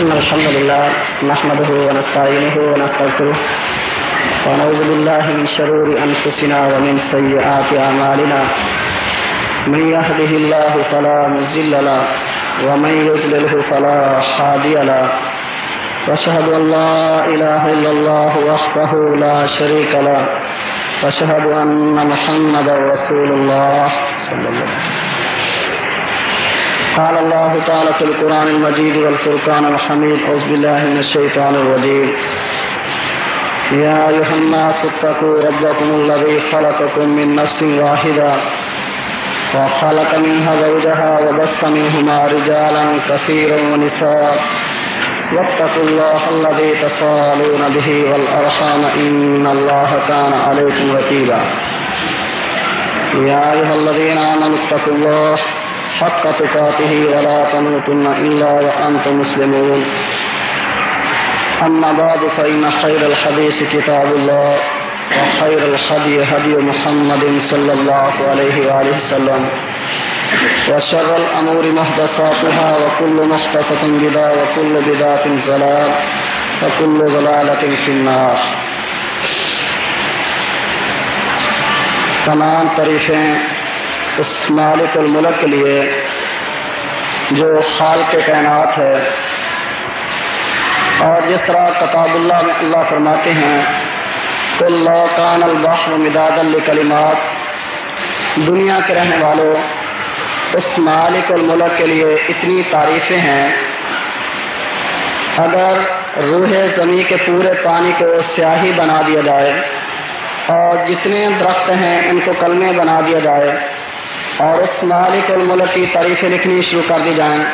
إن الحمد لله نحمده ونستعينه ونستغفره ونعوذ بالله من شرور أنفسنا ومن سيئات أعمالنا من يهده الله فلا مزل له ومن يزلله فلا هادي له واشهد ان لا اله الا الله وحده لا شريك له واشهد ان محمدا رسول الله صلى الله عليه وسلم قال الله تعالى في القرآن المجيد والفرقان الحميد أعوذ بالله من الشيطان الرجيم يا أيها الناس اتقوا ربكم الذي خلقكم من نفس واحدة وخلق منها زوجها وبص منهما رجالا كثيرا ونساء واتقوا الله الذي تسالون به والأرحام إن الله كان عليكم رقيبا يا أيها الذين آمنوا اتقوا الله حق تقاته ولا تموتن إلا وأنتم مسلمون. أما بعد، فإن خير الحديث كتاب الله، وخير الهدي هدي محمد صلى الله عليه وآله وسلم. وشر الأمور محدثاتها، وكل محدثة بدعة، وكل بدعة ضلال، وكل ضلالة في النار. تمام تعریفیں اس مالک الملک کے لیے جو خال کے کائنات ہے۔ اور جس طرح کتاب اللہ میں اللہ فرماتے ہیں اللہ کان البحر مداد الکلمات دنیا کے رہنے والوں، اس مالک الملک کے لیے اتنی تعریفیں ہیں۔ اگر روح زمین کے پورے پانی کو سیاہی بنا دیا جائے اور جتنے درخت ہیں ان کو کلمے بنا دیا جائے اور اس مالک الملک کی تعریفیں لکھنی شروع کر دی جائیں۔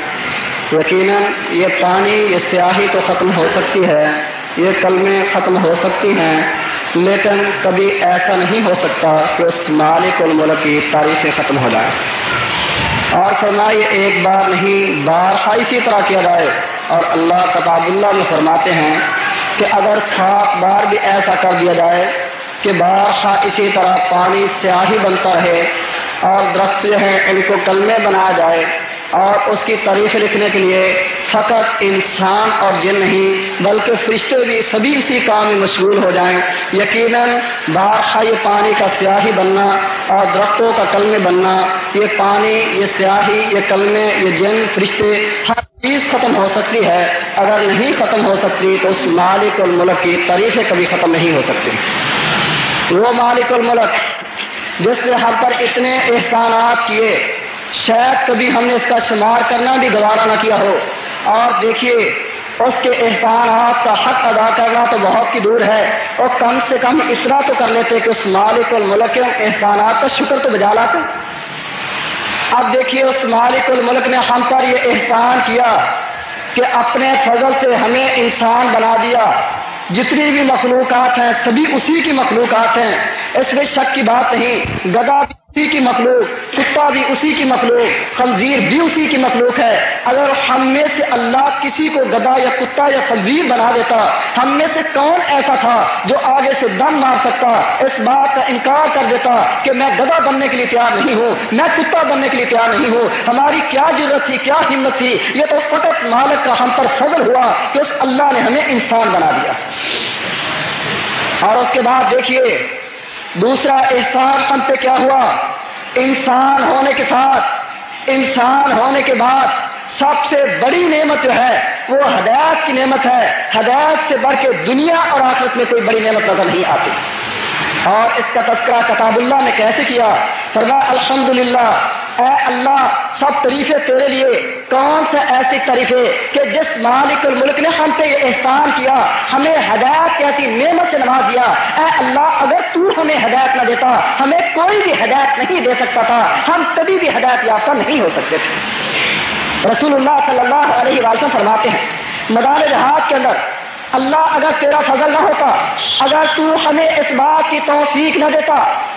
یقیناً یہ پانی، یہ سیاہی تو ختم ہو سکتی ہے، یہ کلمیں ختم ہو سکتی ہیں، لیکن کبھی ایسا نہیں ہو سکتا کہ اس مالک الملک کی تعریفیں ختم ہو جائیں۔ اور فرما یہ ایک بار نہیں، بار اسی طرح کیا جائے۔ اور اللہ کتاب اللہ میں فرماتے ہیں کہ اگر سات بار بھی ایسا کر دیا جائے کہ بار اسی طرح پانی سیاہی بنتا رہے اور درخت جو ہیں، ان کو کلمے بنایا جائے۔ اور اس کی تعریف لکھنے کے لیے فقط انسان اور جن نہیں، بلکہ فرشتے بھی سبھی اسی کام میں مشغول ہو جائیں۔ یقیناً بارشاہ یہ پانی کا سیاہی بننا اور درختوں کا کلمے بننا، یہ پانی، یہ سیاہی، یہ کلمے، یہ جن، فرشتے ہر چیز ختم ہو سکتی ہے۔ اگر نہیں ختم ہو سکتی تو اس مالک الملک کی تعریفیں کبھی ختم نہیں ہو سکتی۔ وہ مالک الملک جس نے ہم پر اتنے احسانات کیے، شاید کبھی ہم نے اس کا شمار کرنا بھی گوارا نہ کیا ہو۔ اور دیکھیے، اس کے احسانات کا حق ادا کرنا تو بہت ہی دور ہے۔ اور کم سے کم اتنا تو کر لیتے کہ اس مالک الملک کے احسانات کا شکر تو بجا لاتے۔ اب دیکھیے، اس مالک الملک نے ہم پر یہ احسان کیا کہ اپنے فضل سے ہمیں انسان بنا دیا۔ جتنی بھی مخلوقات ہیں، سبھی اسی کی مخلوقات ہیں۔ اس میں شک کی بات نہیں۔ گدا بھی اسی کی مخلوق، کتا بھی اسی کی مخلوق، خنزیر بھی اسی کی مخلوق ہے۔ اگر ہم میں سے اللہ کسی کو گدا یا کتا یا خنزیر بنا دیتا، ہم میں سے کون ایسا تھا جو آگے سے دم مار سکتا، اس بات کا انکار کر دیتا کہ میں گدا بننے کے لیے تیار نہیں ہوں، میں کتا بننے کے لیے تیار نہیں ہوں، ہماری کیا ضرورت تھی، کیا ہمت تھی؟ یہ تو فقط مالک کا ہم پر فضل ہوا کہ اس اللہ نے ہمیں انسان بنا دیا۔ اور اس کے بعد دیکھیے دوسرا احسان ہم پہ کیا ہوا؟ انسان ہونے کے ساتھ، انسان ہونے کے بعد سب سے بڑی نعمت جو ہے، وہ ہدایات کی نعمت ہے۔ ہدایات سے بڑھ کے دنیا اور آخرت میں کوئی بڑی نعمت نظر نہیں آتی۔ اور اس کا تذکرہ کتاب اللہ نے کیسے کیا؟ فرما الحمد اے اللہ، سب طریقے تیرے لیے، کون سے ایسی طریقے کہ جس مالک الملک نے ہم پہ یہ احسان کیا، ہمیں ہدایت کی ایسی نعمت سے نواز دیا؟ اے اللہ، اگر تو ہمیں ہدایت نہ دیتا، ہمیں کوئی بھی ہدایت نہیں دے سکتا تھا، ہم کبھی بھی ہدایت یافتہ نہیں ہو سکتے تھے۔ رسول اللہ صلی اللہ علیہ وسلم فرماتے ہیں مدار جہاد کے اندر اللہ اگر تیرا فضل نہ ہوتا، اگر تو ہمیں اس بات کی توفیق نہ دیتا،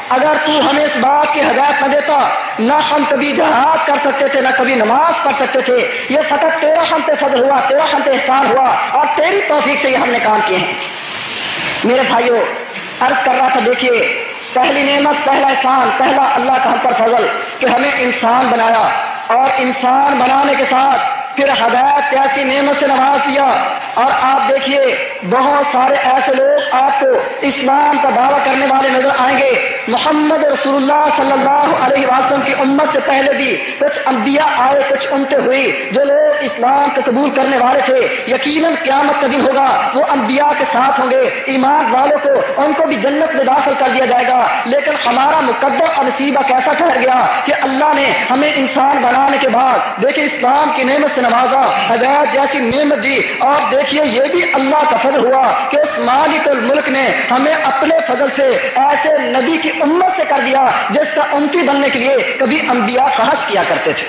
اگر تو ہمیں اس بات کی ہدایت نہ دیتا، نہ ہم کبھی جہاد کر سکتے تھے، نہ کبھی نماز پڑھ سکتے تھے، یہ فقط تیرا ہم پہ فضل ہوا، تیرا ہم پہ احسان ہوا اور تیری توفیق سے یہ ہم نے کام کیے ہیں۔ میرے بھائیوں عرض کر رہا تھا، دیکھیے، پہلی نعمت، پہلا احسان، پہلا اللہ کا ہم پر فضل کہ ہمیں انسان بنایا اور انسان بنانے کے ساتھ پھر ہدایت ایسی نعمت سے نواز دیا اور آپ دیکھیے بہت سارے ایسے لوگ آپ کو اسلام کا دعویٰ کرنے والے نظر آئیں گے۔ محمد رسول اللہ صلی اللہ علیہ وسلم کی امت سے پہلے بھی کچھ انبیاء آئے، کچھ انتے ہوئی جو لوگ اسلام کو قبول کرنے والے تھے۔ یقیناً قیامت کا دن ہوگا، وہ انبیاء کے ساتھ ہوں گے۔ ایمان والوں کو، ان کو بھی جنت میں داخل کر دیا جائے گا۔ لیکن ہمارا مقدر اور نصیبہ کیسا ٹھہر گیا کہ اللہ نے ہمیں انسان بنانے کے بعد، دیکھیں اسلام کی نعمت سے نوازا ہدایت جیسی نعمت دی۔ اور دیکھیے، یہ بھی اللہ کا فضل ہوا کہ اس مالک الملک نے ہمیں اپنے فضل سے ایسے نبی کی امت سے کر دیا، جس کا امتی بننے کے لیے کبھی انبیاء خواہش کیا کرتے تھے۔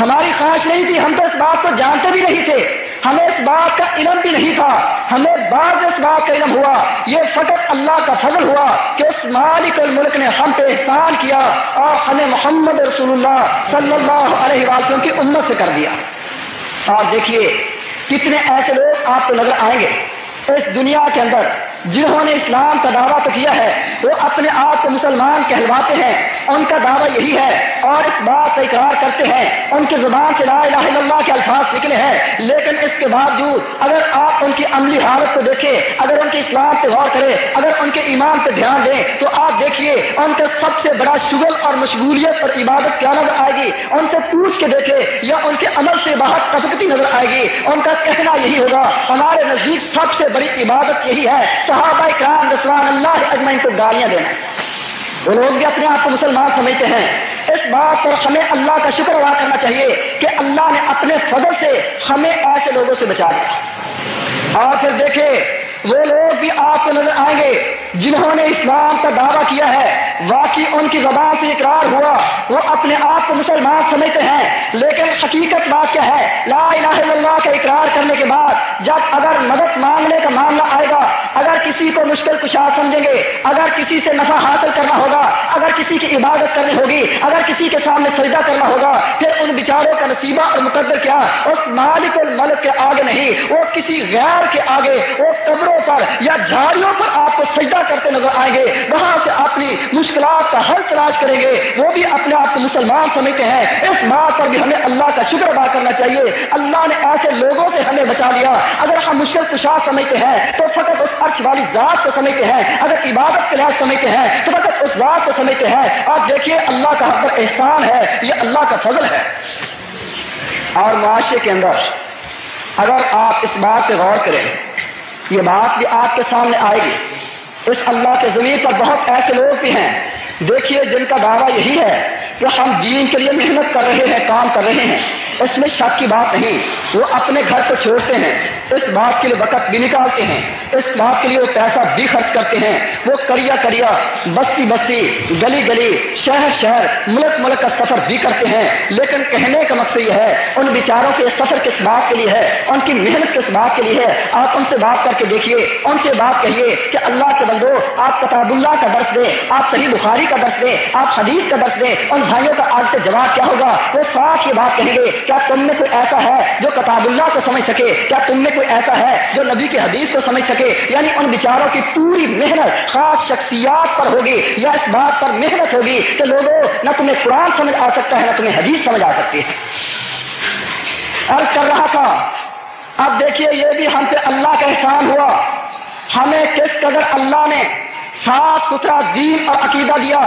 ہماری خواہش نہیں تھی، ہم تو اس بات کو جانتے بھی نہیں تھے۔ ہمیں اس بات کا علم بھی نہیں تھا۔ ہمیں بعد اس بات کا علم ہوا، یہ فقط اللہ کا فضل ہوا کہ اس مالک الملک نے ہم پہ احسان کیا۔ اور ہمیں محمد رسول اللہ صلی اللہ علیہ وسلم کی امت سے کر دیا۔ اور دیکھیے، کتنے ایسے لوگ آپ کو نظر آئیں گے۔ اس دنیا کے اندر جنہوں نے اسلام کا دعویٰ تو کیا ہے، وہ اپنے آپ کو مسلمان کہلواتے ہیں۔ ان کا دعویٰ یہی ہے اور اس بات کا اقرار کرتے ہیں۔ ان کی زبان سے لا الہ الا اللہ کے الفاظ نکلے ہیں۔ لیکن اس کے باوجود اگر آپ ان کی عملی حالت کو دیکھیں، اگر ان کے اسلام پہ غور کریں، اگر ان کے ایمان پہ دھیان دیں، تو آپ دیکھیے ان کا سب سے بڑا شغل اور مشغولیت اور عبادت کیا نظر آئے گی۔ ان سے پوچھ کے دیکھے یا ان کے عمل سے باہر طبقتی نظر آئے گی۔ ان کا کہنا یہی ہوگا، ہمارے نزدیک سب سے بڑی عبادت یہی ہے، صحابہ کرام رسوان اللہ اجمعین کو گالیاں دینا۔ وہ لوگ بھی اپنے آپ کو مسلمان سمجھتے ہیں۔ اس بات پر ہمیں اللہ کا شکر ادا کرنا چاہیے کہ اللہ نے اپنے فضل سے ہمیں ایسے لوگوں سے بچا دیا اور پھر دیکھے وہ لوگ بھی آپ کو نظر آئیں گے جنہوں نے اسلام کا دعویٰ کیا ہے۔ واقعی ان کی زبان سے اقرار ہوا۔ وہ اپنے آپ کو مسلمان سمجھتے ہیں۔ لیکن حقیقت بات کیا ہے؟ لا الہ الا اللہ کا اقرار کرنے کے بعد جب اگر مدد مانگنے کا معاملہ آئے گا، اگر کسی کو مشکل کشا سمجھیں گے، اگر کسی سے نفع حاصل کرنا ہوگا، اگر کسی کی عبادت کرنی ہوگی، اگر کسی کے سامنے سجدہ کرنا ہوگا، پھر ان بیچاروں کا نصیبہ اور مقدر کیا؟ اس مالک الملک کے آگے نہیں، وہ کسی غیر کے آگے، وہ قبر پر یا جھاڑیوں پر آپ کو سجدہ کرتے نظر آئیں گے، وہاں سے اپنی مشکلات کا حل تلاش کریں گے۔ وہ بھی اپنے آپ کو مسلمان سمجھتے ہیں۔ اس بات پر بھی ہمیں اللہ کا شکر ادا کرنا چاہیے۔ اللہ نے ایسے لوگوں سے ہمیں بچا لیا۔ اگر ہم مشکل کشا سمجھتے ہیں، تو فقط اس عرش والی ذات کو سمجھتے ہیں۔ اگر عبادت کے لحاظ سمجھتے ہیں، تو فقط اس ذات کو سمجھتے ہیں۔ اور دیکھیے، اللہ کا حق احسان ہے۔ یہ اللہ کا فضل ہے۔ اور معاشرے کے اندر اگر آپ اس بات پہ غور کریں یہ بات بھی آپ کے سامنے آئے گی۔ اس اللہ کے زمین پر بہت ایسے لوگ بھی ہیں۔ دیکھیے، جن کا دعویٰ یہی ہے کہ ہم دین کے لیے محنت کر رہے ہیں، کام کر رہے ہیں۔ اس میں شک کی بات نہیں، وہ اپنے گھر کو چھوڑتے ہیں۔ اس بات کے لیے وقت بھی نکالتے ہیں۔ اس بات کے لیے وہ پیسہ بھی خرچ کرتے ہیں۔ وہ کریا کریا بستی بستی، گلی گلی، شہر شہر، ملک ملک کا سفر بھی کرتے ہیں۔ لیکن کہنے کا مقصد یہ ہے، ان بیچاروں کے سفر کس بات کے لیے ہے؟ ان کی محنت کس بات کے لیے ہے؟ آپ ان سے بات کر کے دیکھیے، ان سے بات کہیے کہ اللہ کے بندو، آپ کتاب اللہ کا درس دیں آپ صحیح بخاری کا درس دیں آپ حدیث کا درس دیں ان بھائیوں کا آج سے جواب کیا ہوگا؟ وہ صاف یہ بات کہیں گے، کیا تم میں کوئی ایسا ہے جو کتاب اللہ کو سمجھ سکے؟ کیا تم میں کوئی ایسا ہے جو نبی کی حدیث کو سمجھ سکے؟ یعنی ان بیچاروں کی پوری محنت، خاص شخصیات پر ہوگی یا اس بات پر محنت ہوگی کہ لوگوں، نہ تمہیں قرآن سمجھ آ سکتا ہے، نہ تمہیں حدیث سمجھ آ سکتی ہے۔ عرض کر رہا تھا، اب دیکھیے یہ بھی ہم پہ اللہ کا احسان ہوا۔ ہمیں کس قدر اللہ نے صاف ستھرا دین اور عقیدہ دیا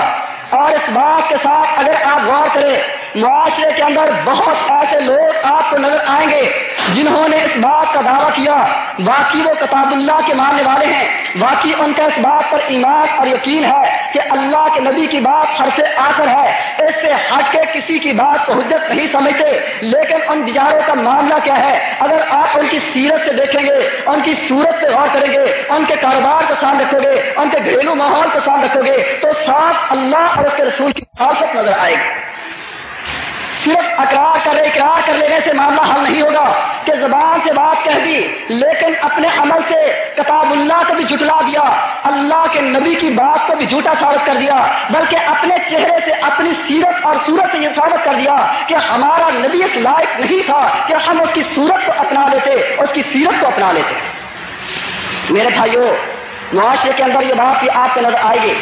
اور اس بات کے ساتھ اگر آپ غور کریں، معاشرے کے اندر بہت ایسے لوگ آپ کو نظر آئیں گے جنہوں نے اس بات کا دعویٰ کیا، واقعی وہ کتاب اللہ کے ماننے والے ہیں۔ واقعی ان کا اس بات پر ایمان اور یقین ہے کہ اللہ کے نبی کی بات ہر سے آخر ہے۔ اس سے ہٹ کے کسی کی بات کو حجت نہیں سمجھتے۔ لیکن ان بیچاروں کا معاملہ کیا ہے؟ اگر آپ ان کی سیرت سے دیکھیں گے، ان کی صورت پہ غور کریں گے، ان کے کاروبار کو سامنے رکھو گے، ان کے گھریلو ماحول کو سامنے رکھو گے، تو صاف اللہ اور کے رسول کی خاصت نظر آئے گی۔ صرف اقرار کر اقرار کر لینے سے معاملہ حل نہیں ہوگا کہ زبان سے بات کہہ دی، لیکن اپنے عمل سے کتاب اللہ کو بھی جھٹلا دیا، اللہ کے نبی کی بات کو بھی جھوٹا ثابت کر دیا، بلکہ اپنے چہرے سے اپنی سیرت اور صورت سے یہ ثابت کر دیا کہ ہمارا نبی اس لائق نہیں تھا کہ ہم اس کی صورت کو اپنا لیتے، اس کی سیرت کو اپنا لیتے۔ میرے بھائیوں، معاشرے کے اندر یہ بات بھی آپ کو نظر آئے گی۔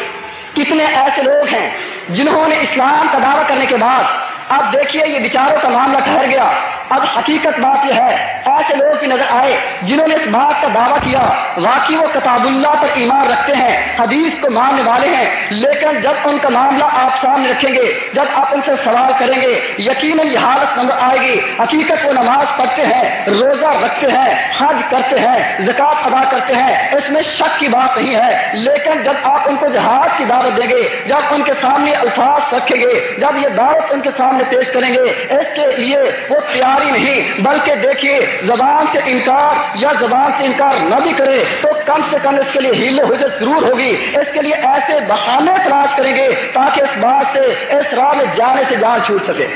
کتنے ایسے لوگ ہیں جنہوں نے اسلام کا دعویٰ کرنے کے بعد، اب دیکھیے یہ بیچاروں کا معاملہ ٹھہر گیا۔ اب حقیقت بات یہ ہے، ایسے لوگ بھی نظر آئے جنہوں نے اس بات کا دعویٰ کیا، واقعی وہ کتاب اللہ پر ایمان رکھتے ہیں، حدیث کو ماننے والے ہیں، لیکن جب ان کا معاملہ آپ سامنے رکھیں گے، جب آپ ان سے سوال کریں گے، یقیناً یہ حالت نظر آئے گی۔ حقیقت وہ نماز پڑھتے ہیں، روزہ رکھتے ہیں، حج کرتے ہیں زکات ادا کرتے ہیں، اس میں شک کی بات نہیں ہے، لیکن جب آپ ان کو جہاد کی دعوت دیں گے، جب ان کے سامنے الفاظ رکھیں گے۔ جب یہ دعوت ان کے سامنے پیش کریں گے، اس کے لیے وہ تیاری نہیں، بلکہ دیکھیے، زبان سے انکار یا زبان سے انکار نہ بھی کرے تو کم سے کم اس کے لیے ہیل حجت ضرور ہوگی۔ اس کے لیے ایسے بہانے تلاش کریں گے تاکہ اس بات سے، اس راہ میں جانے سے جان چھوٹ سکے۔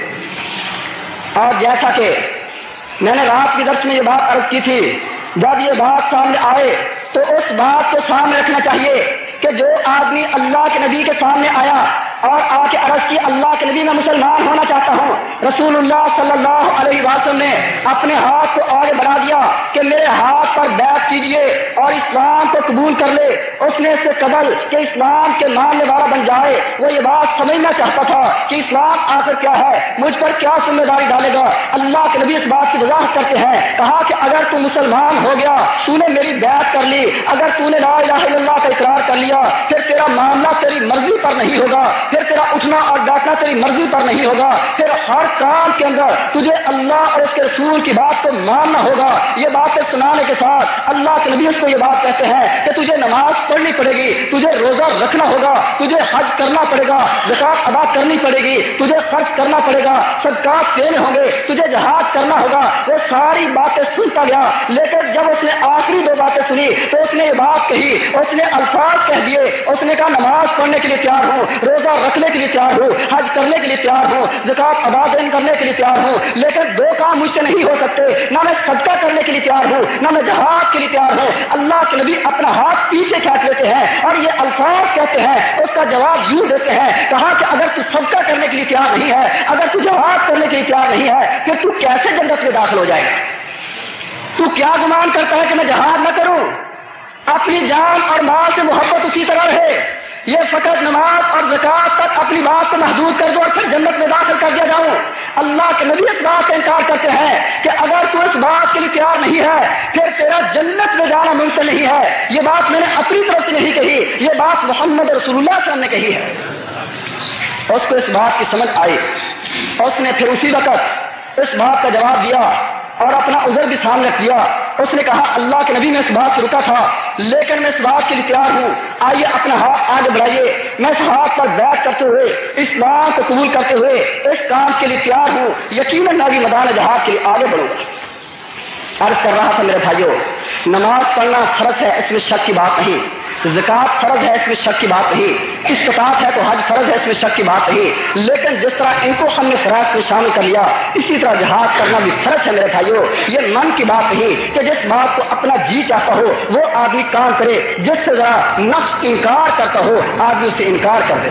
اور جیسا کہ میں نے رات کی درس میں یہ بات عرض کی تھی، جب یہ بات سامنے آئے تو اس بات کو سامنے رکھنا چاہیے کہ جو آدمی اللہ کے نبی کے سامنے آیا اور آ کے عرض کی اللہ کے نبی میں مسلمان ہونا چاہتا ہوں۔ رسول اللہ صلی اللہ علیہ وسلم نے اپنے ہاتھ کو آگے بڑھا دیا کہ میرے ہاتھ پر بیٹھ کیجیے اور اسلام کو قبول کر لے۔ اس نے اس سے قبل کہ اسلام کے ماننے والا بن جائے، وہ یہ بات سمجھنا چاہتا تھا کہ اسلام آخر کیا ہے، مجھ پر کیا ذمہ داری ڈالے گا۔ اللہ کے نبی اس بات کی وضاحت کرتے ہیں، کہا کہ اگر تو مسلمان ہو گیا، تو نے میری بیعت کر لی۔ اگر تو نے لا الہ الا اللہ کا اقرار کر لیا، پھر تیرا معاملہ تیری مرضی پر نہیں ہوگا۔ پھر تیرا اٹھنا اور بیٹھنا تیری مرضی پر نہیں ہوگا۔ پھر ہر کام کے اندر تجھے اللہ اور اس کے رسول کی بات کو ماننا ہوگا۔ یہ باتیں سنانے کے ساتھ اللہ کے نبی اس کو یہ بات کہتے ہیں کہ تجھے نماز پڑھنی پڑے گی، تجھے روزہ رکھنا ہوگا، تجھے حج کرنا پڑے گا زکات ادا کرنی پڑے گی، تجھے خرچ کرنا پڑے گا، صدقات دینے ہوں گے، تجھے جہاد کرنا ہوگا۔ وہ ساری باتیں سنتا گیا، لیکن جب اس نے آخری دو باتیں سنی تو اس نے یہ بات کہی، اس نے الفاظ کہہ دیے، اس نے کہا نماز پڑھنے کے لیے تیار ہوں، روزہ رکھنے کے لیے تیار ہوں، حج کرنے کے لیے تیار ہوں زکات ادا دین کرنے کے لیے تیار ہوں، لیکن دو کام مجھ سے نہیں ہو سکتے۔ نہ میں صدقہ کرنے کے لیے تیار ہوں، نہ میں جہاد کے لیے تیار ہوں۔ اللہ کے نبی اپنا ہاتھ پیچھے کھینچ لیتے ہیں اور یہ الفاظ کہتے ہیں، اس کا جواب یوں دیتے ہیں، کہا کہ اگر تو صدقہ کرنے کے لیے تیار نہیں ہے، اگر تو جہاد کرنے کے لیے تیار نہیں ہے، پھر تو کیسے جنت میں داخل ہو جائے گا؟ تو کیا گمان کرتا ہے کہ میں جہاد نہ کروں؟ اپنی جان اور مال سے محبت اسی طرح رہے۔ یہ فقط نماز اور زکات تک اپنی بات کو محدود کر دو اور پھر جنت میں داخل کر دیا جاؤں اللہ کے نبی اس بات کا انکار کرتے ہیں کہ اگر تو اس بات کے لیے تیار نہیں ہے، پھر تیرا جنت میں جانا ممکن نہیں ہے۔ یہ بات میں نے اپنی طرف سے نہیں کہی، یہ بات محمد رسول اللہ صلی اللہ علیہ وسلم نے کہی ہے۔ اس کو اس بات کی سمجھ آئی۔ اس نے پھر اسی وقت اس بات کا جواب دیا۔ اور اپنا عذر بھی سامنے رکھ دیا اس نے کہا، اللہ کے نبی میں اس بات سے رکا تھا، لیکن میں اس بات کے لیے تیار ہوں۔ آئیے اپنا ہاتھ آگے بڑھائیے۔ میں اس ہاتھ پر بیٹھ کرتے ہوئے، اسلام کو قبول کرتے ہوئے اس کام کے لیے تیار ہوں۔ یقیناً میں بھی میدان جہاد کے لیے آگے بڑھوں گا۔ عرض کر رہا تھا میرے بھائیوں، نماز پڑھنا فرض ہے، اس میں شک کی بات نہیں۔ زکات فرض ہے اس میں شک کی بات نہیں۔ استطاعت ہے تو حج فرض ہے اس میں شک کی بات نہیں۔ لیکن جس طرح ان کو ہم نے فرائض میں شامل کر لیا، اسی طرح جہاد کرنا بھی فرض ہے میرے بھائیوں یہ من کی بات نہیں کہ جس بات کو اپنا جی چاہتا ہو، وہ آدمی کام کرے۔ جس سے ذرا نفس انکار کرتا ہو، آدمی اسے انکار کر دے۔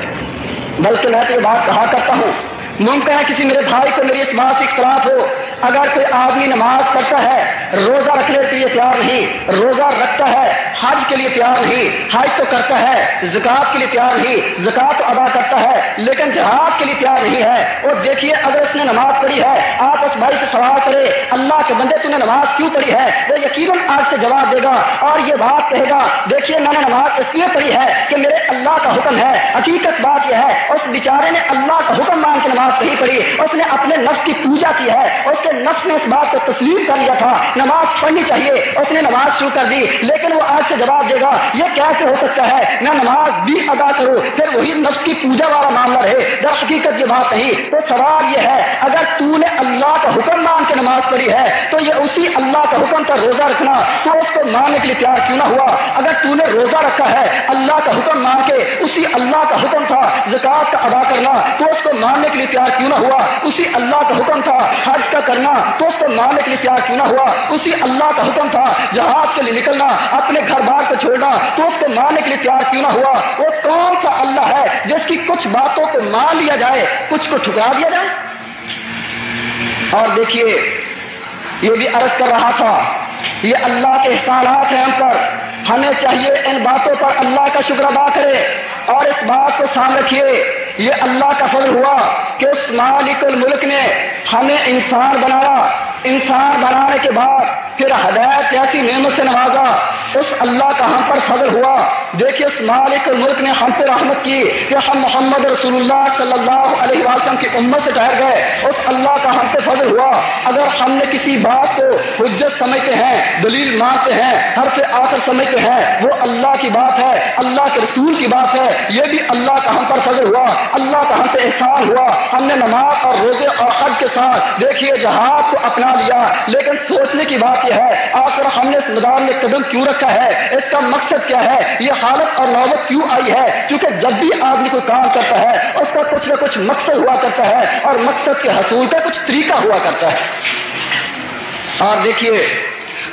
بلکہ میں تو یہ بات کہا کرتا ہوں ممکن ہے کسی میرے بھائی کو میری اس بات سے اختلاف ہو۔ اگر کوئی آدمی نماز پڑھتا ہے، روزہ رکھنے کے لیے تیار نہیں، روزہ رکھتا ہے، حج کے لیے تیار نہیں، حج تو کرتا ہے زکات کے لیے تیار نہیں زکات تو ادا کرتا ہے، لیکن جہاد کے لیے تیار نہیں ہے۔ اور دیکھیے، اگر اس نے نماز پڑھی ہے، آپ اس بھائی سے سوال کرے اللہ کے بندے تو نے نماز کیوں پڑھی ہے؟ وہ یقیناً آج سے جواب دے گا۔ اور یہ بات کہے گا، دیکھیے، میں نے نماز اس لیے پڑھی ہے کہ میرے اللہ کا حکم ہے۔ حقیقت بات یہ ہے، اس بیچارے نے اللہ کا حکم مان کے نماز نماز نہیں پڑھی، اس نے اپنے نفس کی پوجا کی ہے۔ اس کے نفس نے اس بات کو تسلیم کر لیا تھا۔ نماز پڑھنی چاہیے۔ اس نے نماز شروع کر دی، لیکن وہ آج سے جواب دے گا، یہ کیسے ہو سکتا ہے؟ میں نماز بھی ادا کروں، پھر وہی نفس کی پوجا والا معاملہ رہے۔ جب حقیقت یہ بات نہیں۔ تو سوال یہ ہے، اگر تو نے اللہ کا حکم مان کے نماز پڑھی ہے، تو یہ اسی اللہ کا حکم کا روزہ رکھنا، تو اس کو ماننے کے لیے تیار کیوں نہ ہوا؟ اگر تو نے روزہ رکھا ہے، اللہ کا حکم مان کے اسی اللہ کا حکم تھا زکات کا ادا کرنا، تو اس کو ماننے کے لیے تیار کیوں نہ ہوا؟ اسی اللہ کا حکم تھا، حج کا کرنا تو اس کو ماننے کے لیے تیار کیوں نہ ہوا؟ اسی اللہ کا حکم تھا، جہاد کے لیے نکلنا، اپنے گھر بار کو چھوڑنا تو اس کے لیے تیار کیوں نہ ہوا؟ وہ کون سا اللہ ہے جس کی کچھ باتوں کو مان لیا جائے، کچھ کو ٹھکرا دیا جائے؟ اور دیکھیے، یہ بھی عرض کر رہا تھا، یہ اللہ کے احسانات ہیں ہم پر۔ ہمیں چاہیے ان باتوں پر اللہ کا شکر ادا کرے اور اس بات کو سامنے رکھیے، یہ اللہ کا فضل ہوا کہ اس مالک الملک نے ہمیں انسان بنایا۔ انسان بنانے کے بعد پھر ہدایت ایسی نعمت سے نوازا۔ اس اللہ کا ہم پر فضل ہوا۔ دیکھیے، اس مالک ملک نے ہم پہ رحمت کی کہ ہم محمد رسول اللہ صلی اللہ علیہ کی امت سے ٹھہر گئے، اس اللہ کا ہم پہ فضل ہوا۔ اگر ہم نے کسی بات کو حجت سمجھتے ہیں، دلیل مانتے ہیں ہر پہ آ کر سمجھتے ہیں، وہ اللہ کی بات ہے، اللہ کے رسول کی بات ہے، یہ بھی اللہ کا ہم پر فضل ہوا۔ اللہ کا ہم پہ احسان ہوا۔ ہم نے نماز اور روزے اور حج کے ساتھ دیکھیے، جہاد کو اپنا لیا۔ لیکن سوچنے کی بات یہ ہے، آخر ہم نے اس میدان میں قدم کیوں رکھا ہے؟ اس کا مقصد کیا ہے؟ یہ حالت اور نوبت کیوں آئی ہے؟ کیونکہ جب بھی آدمی کوئی کام کرتا ہے، اس کا کچھ نہ کچھ مقصد ہوا کرتا ہے اور مقصد کے حصول کا کچھ طریقہ ہوا کرتا ہے۔ اور دیکھیے،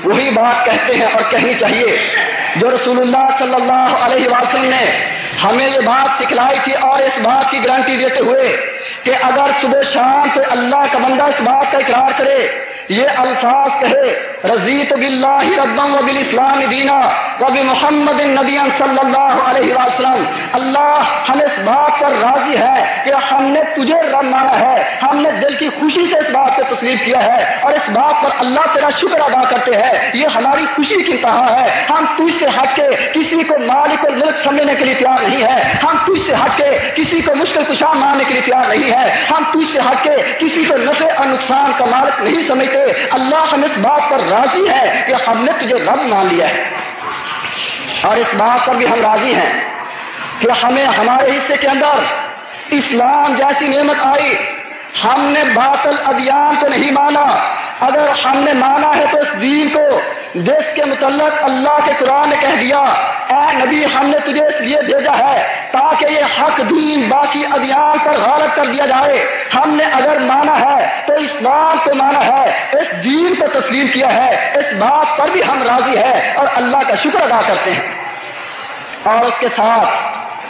وہی بات کہتے ہیں اور کہنی چاہیے، جو رسول اللہ صلی اللہ علیہ وسلم نے ہمیں یہ بات سکھلائی تھی اور اس بات کی گارنٹی دیتے ہوئے کہ اگر صبح شام سے اللہ کا بندہ اس بات کا اقرار کرے، یہ الفاظ کہے، رضیت باللہ ربم و بالاسلام دینا و محمد نبی صلی اللہ علیہ وسلم، اللہ ہم اس بات پر راضی ہے کہ ہم نے تجھے رب مانا ہے، ہم نے دل کی خوشی سے اس بات کو تسلیم کیا ہے اور اس بات پر اللہ تیرا شکر ادا کرتے ہیں، یہ ہماری خوشی کی انتہا ہے۔ ہم تجھ سے ہٹ کے کسی کو مالک الملک سمجھنے کے لیے تیار نہیں ہے ہم تجھ سے ہٹ کے کسی کو مشکل کشا ماننے کے لیے تیار نہیں ہے۔ ہم تجھ سے ہٹ کے کسی کو نفع اور نقصان کا مالک نہیں سمجھتے۔ اللہ ہم اس بات پر راضی ہے کہ ہم نے تجھے رب مان لیا ہے۔ اور اس بات پر بھی ہم راضی ہیں کہ ہمیں ہمارے حصے کے اندر اسلام جیسی نعمت آئی۔ ہم نے باطل ادیان کو نہیں مانا۔ اگر ہم نے مانا ہے تو اس دین کو۔ جس کے متعلق اللہ کے قرآن نے کہہ دیا، اے نبی، ہم نے تجھے اس لیے بھیجا ہے تاکہ یہ حق دین باقی ادیان پر غالب کر دیا جائے۔ ہم نے اگر مانا ہے تو اسلام کو مانا ہے، اس دین کو تسلیم کیا ہے۔ اس بات پر بھی ہم راضی ہے اور اللہ کا شکر ادا کرتے ہیں۔ اور اس کے ساتھ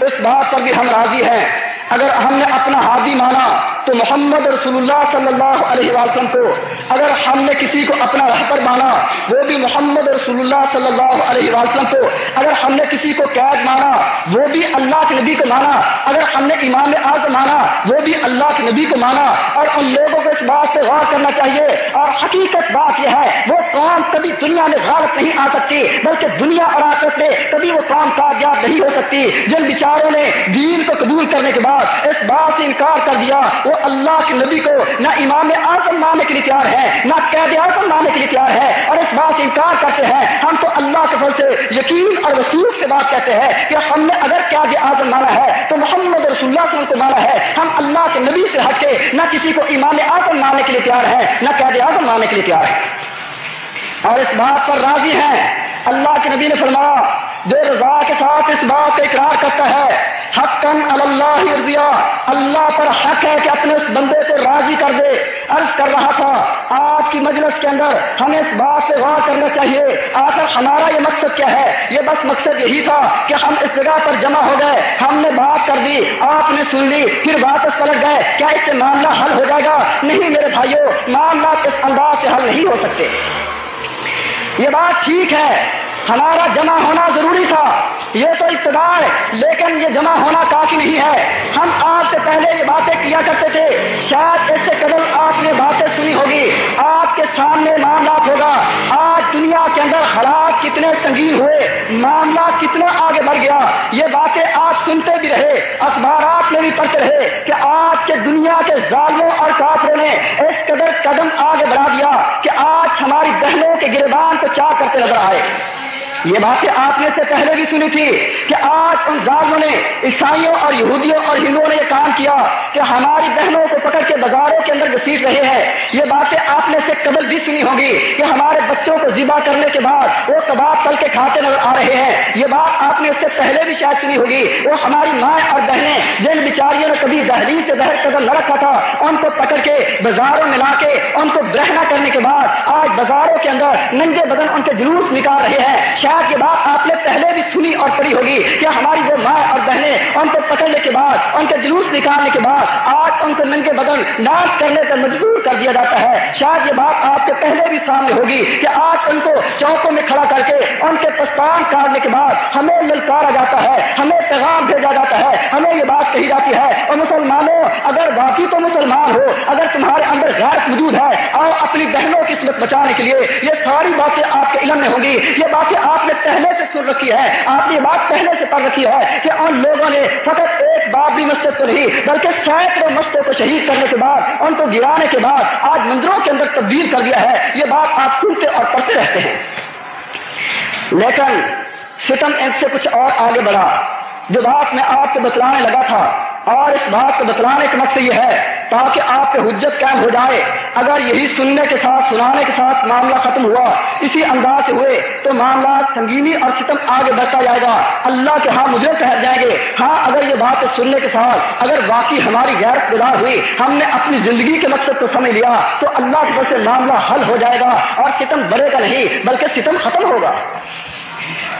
اس بات پر بھی ہم راضی ہیں۔ اگر ہم نے اپنا حادی مانا تو محمد رسول اللہ صلی اللہ علیہ وسلم کو اگر ہم نے کسی کو اپنا رہبر مانا، وہ بھی محمد رسول اللہ صلی اللہ علیہ وسلم کو اگر ہم نے کسی کو قید مانا، وہ بھی اللہ کے نبی کو مانا۔ اگر ہم نے امام اعظم مانا، وہ بھی اللہ کے نبی کو مانا۔ اور ان لوگوں کو اس بات سے غور کرنا چاہیے۔ اور حقیقت بات یہ ہے، وہ قوم کبھی دنیا میں غالب نہیں آ سکتی، بلکہ دنیا اور آکت میں کبھی وہ قوم کامیاب نہیں ہو سکتی۔ جن بیچاروں نے دین کو قبول کرنے کے بعد اس بات سے انکار کر دیا وہ اللہ کے نبی کو نہ امام اعظم ماننے کے لیے تیار ہے نہ قید اعظم ماننے کے لیے تیار ہے اور اس بات سے انکار کرتے ہیں، ہم تو اللہ کے فل سے، یقین اور رسول سے بات کہتے ہیں کہ ہم نے اگر قید اعظم مانا ہے تو محمد رسول اللہ صلی اللہ علیہ وسلم کو مانا ہے۔ ہم اللہ کے نبی سے ہٹ کے نہ کسی کو امام اعظم ماننے کے لیے تیار ہے نہ قید اعظم ماننے کے لیے تیار ہے اور اس بات پر راضی ہیں۔ اللہ کے نبی نے فرمایا، جو رضا کے ساتھ اس بات کا اقرار کرتا ہے حق اللہ رضیا اللہ پر حق ہے کہ اپنے اس بندے کو راضی کر دے۔ عرض کر رہا تھا، آج کی مجلس کے اندر ہمیں اس بات سے غور کرنا چاہیے۔ آخر ہمارا یہ مقصد کیا ہے؟ یہ بس مقصد یہی تھا کہ ہم اس جگہ پر جمع ہو گئے۔ ہم نے بات کر دی، آپ نے سن لی، پھر واپس پلٹ گئے۔ کیا اس سے معاملہ حل ہو جائے گا؟ نہیں میرے بھائیوں معاملہ اس انداز سے حل نہیں ہو سکتے۔ یہ بات ٹھیک ہے، ہمارا جمع ہونا ضروری تھا۔ یہ تو اقتدار لیکن یہ جمع ہونا کافی نہیں ہے۔ ہم آپ سے پہلے یہ باتیں کیا کرتے تھے۔ شاید اس سے قبل آپ نے باتیں سنی ہوگی۔ آپ کے سامنے معاملات ہوگا آج دنیا کے اندر حالات ہوئے۔ معاملہ کتنا آگے بڑھ گیا۔ یہ باتیں آپ سنتے بھی رہے۔ اخبارات میں بھی پڑھتے رہے کہ آج کے دنیا کے ظالموں اور کافروں نے اس قدر قدم آگے بڑھا دیا کہ آج ہماری بہنوں کے گربان کو چاہ کرتے نظر آئے۔ یہ باتیں آپ نے سے پہلے بھی سنی تھی کہ آج ان ظالموں نے عیسائیوں اور یہودیوں اور ہندوؤں نے یہ کام کیا کہ ہماری بہنوں کو پکڑ کے بازاروں کے اندر گسیٹ رہے ہیں۔ یہ باتیں آپ نے سے قبل بھی سنی ہوگی کہ ہمارے بچوں کو ذبح کرنے کے بعد وہ کباب تل کے کھاتے نظر آ رہے ہیں۔ یہ بات آپ نے اس سے پہلے بھی شاید سنی ہوگی۔ وہ ہماری مائیں اور بہنیں جن بیچاریوں نے کبھی دہلی سے بہر قدر نہ رکھا تھا، ان کو پکڑ کے بازاروں میں لا کے، ان کو برہنا کرنے کے بعد آج بازاروں کے اندر ننگے بدن ان کے جلوس نکال رہے ہیں۔ شاید یہ بات آپ نے پہلے بھی سنی اور پڑھی ہوگی کہ ہماری جو ماں اور بہنیں ان کو پکڑنے کے بعد، ان کے جلوس نکالنے کے بعد، آج ان کو ننگے بدن ڈانس کرنے پر مجبور کر دیا جاتا ہے۔ شاید یہ بات آپ کے پہلے بھی سامنے ہوگی کہ آج ان کو چوکوں میں کھڑا کر کے ان کے پستان کاٹنے کے بعد ہمیں للکارا جاتا ہے، ہمیں پیغام بھیجا جاتا ہے، ہمیں یہ بات کہی جاتی ہے اور مسلمانوں، اگر باقی تو مسلمان ہو، اگر تمہارے اندر غیرت موجود ہے اور اپنی بہنوں کی قسمت بچانے کے لیے یہ ساری باتیں آپ کے علم میں ہوں گی، یہ باتیں آپ آپ نے پہلے سے سن رکھی ہے، آپ نے یہ بات پہلے سے پڑھ رکھی ہے کہ ان لوگوں نے فقط ایک بار بھی مسجد کو نہیں، بلکہ سینکڑوں مسجدوں کو شہید کرنے کے بعد، ان کو گرانے کے بعد آج مندروں کے اندر تبدیل کر دیا ہے۔ یہ بات آپ سنتے اور پڑھتے رہتے ہیں۔ لیکن ستم ان سے کچھ اور آگے بڑھا۔ جو بات میں آپ کو بتلانے لگا تھا، اور اس بات کو بتلانے کا مقصد یہ ہے، تاکہ آپ پہ حجت قائم ہو جائے۔ اگر یہی سننے کے ساتھ، سنانے کے ساتھ معاملہ ختم ہوا، اسی انداز سے ہوئے، تو معاملات سنگینی اور ستم آگے بڑھتا جائے گا۔ اللہ کے ہاں مجھے ٹھہر جائیں گے۔ ہاں اگر یہ بات سننے کے ساتھ، اگر واقعی ہماری غیر گزار ہوئی، ہم نے اپنی زندگی کے مقصد کو سمجھ لیا، تو اللہ کی طرف سے معاملہ حل ہو جائے گا اور ستم بڑھے گا نہیں، بلکہ ستم ختم ہوگا۔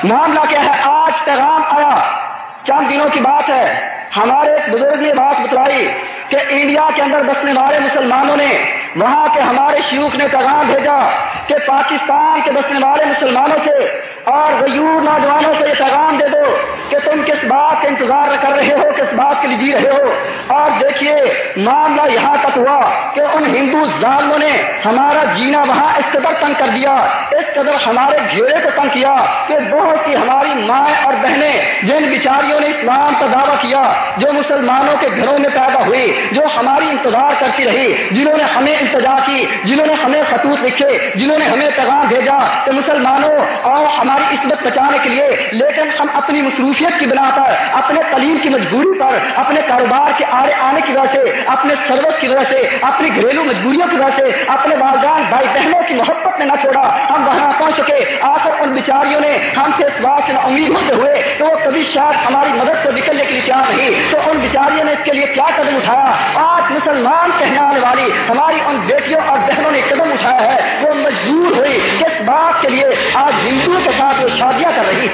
معاملہ کیا ہے؟ آج پیغام آیا۔ چند دنوں کی بات ہے۔ ہمارے ایک بزرگ نے بات بتلائی کہ انڈیا کے اندر بسنے والے مسلمانوں نے، وہاں کے ہمارے شیوخ نے پیغام بھیجا کہ پاکستان کے بسنے والے مسلمانوں سے اور غیور نوجوانوں سے یہ پیغام دے دو کہ تم کس بات کا انتظار کر رہے ہو، کس بات کے لیے جی رہے ہو۔ اور دیکھیے، معاملہ یہاں تک ہوا کہ ان ہندو ظالموں نے ہمارا جینا وہاں اس قدر تنگ کر دیا، اس قدر ہمارے گھیرے کو تنگ کیا کہ بہت سی ہماری مائیں اور بہنیں، جن بیچاریوں نے اسلام کا دعویٰ کیا جو مسلمانوں کے گھروں میں پیدا ہوئی، جو ہماری انتظار کرتی رہی، جنہوں نے ہمیں انتظار کی، جنہوں نے ہمیں خطوط لکھے، جنہوں نے ہمیں پیغام بھیجا کہ مسلمانوں، اور ہماری عزت بچانے کے لیے، لیکن ہم اپنی مصروفیت کی بنا پر، اپنے تعلیم کی مجبوری پر، اپنے کاروبار کے آڑے آنے کی وجہ سے، اپنے سروس کی وجہ سے، اپنی گھریلو مجبوریوں کی وجہ سے، اپنے والدان بھائی بہنوں کی محبت میں نہ چھوڑا، ہم وہاں پہنچ سکے۔ آ کر ان بیچاریوں نے ہم سے اس بات سے امید ہوتے ہوئے تو وہ کبھی شاید ہماری مدد کو نکلنے کے لیے تیار نہیں تو ان بیچاریوں نے اس کے لیے کیا قدم اٹھایا؟ آج مسلمان کہنے والی ہماری ان بیٹیوں اور بہنوں نے قدم اٹھایا ہے۔ وہ مجبور ہوئی کس بات کے لیے آج ہندوؤں کے ساتھ وہ شادیاں کر رہی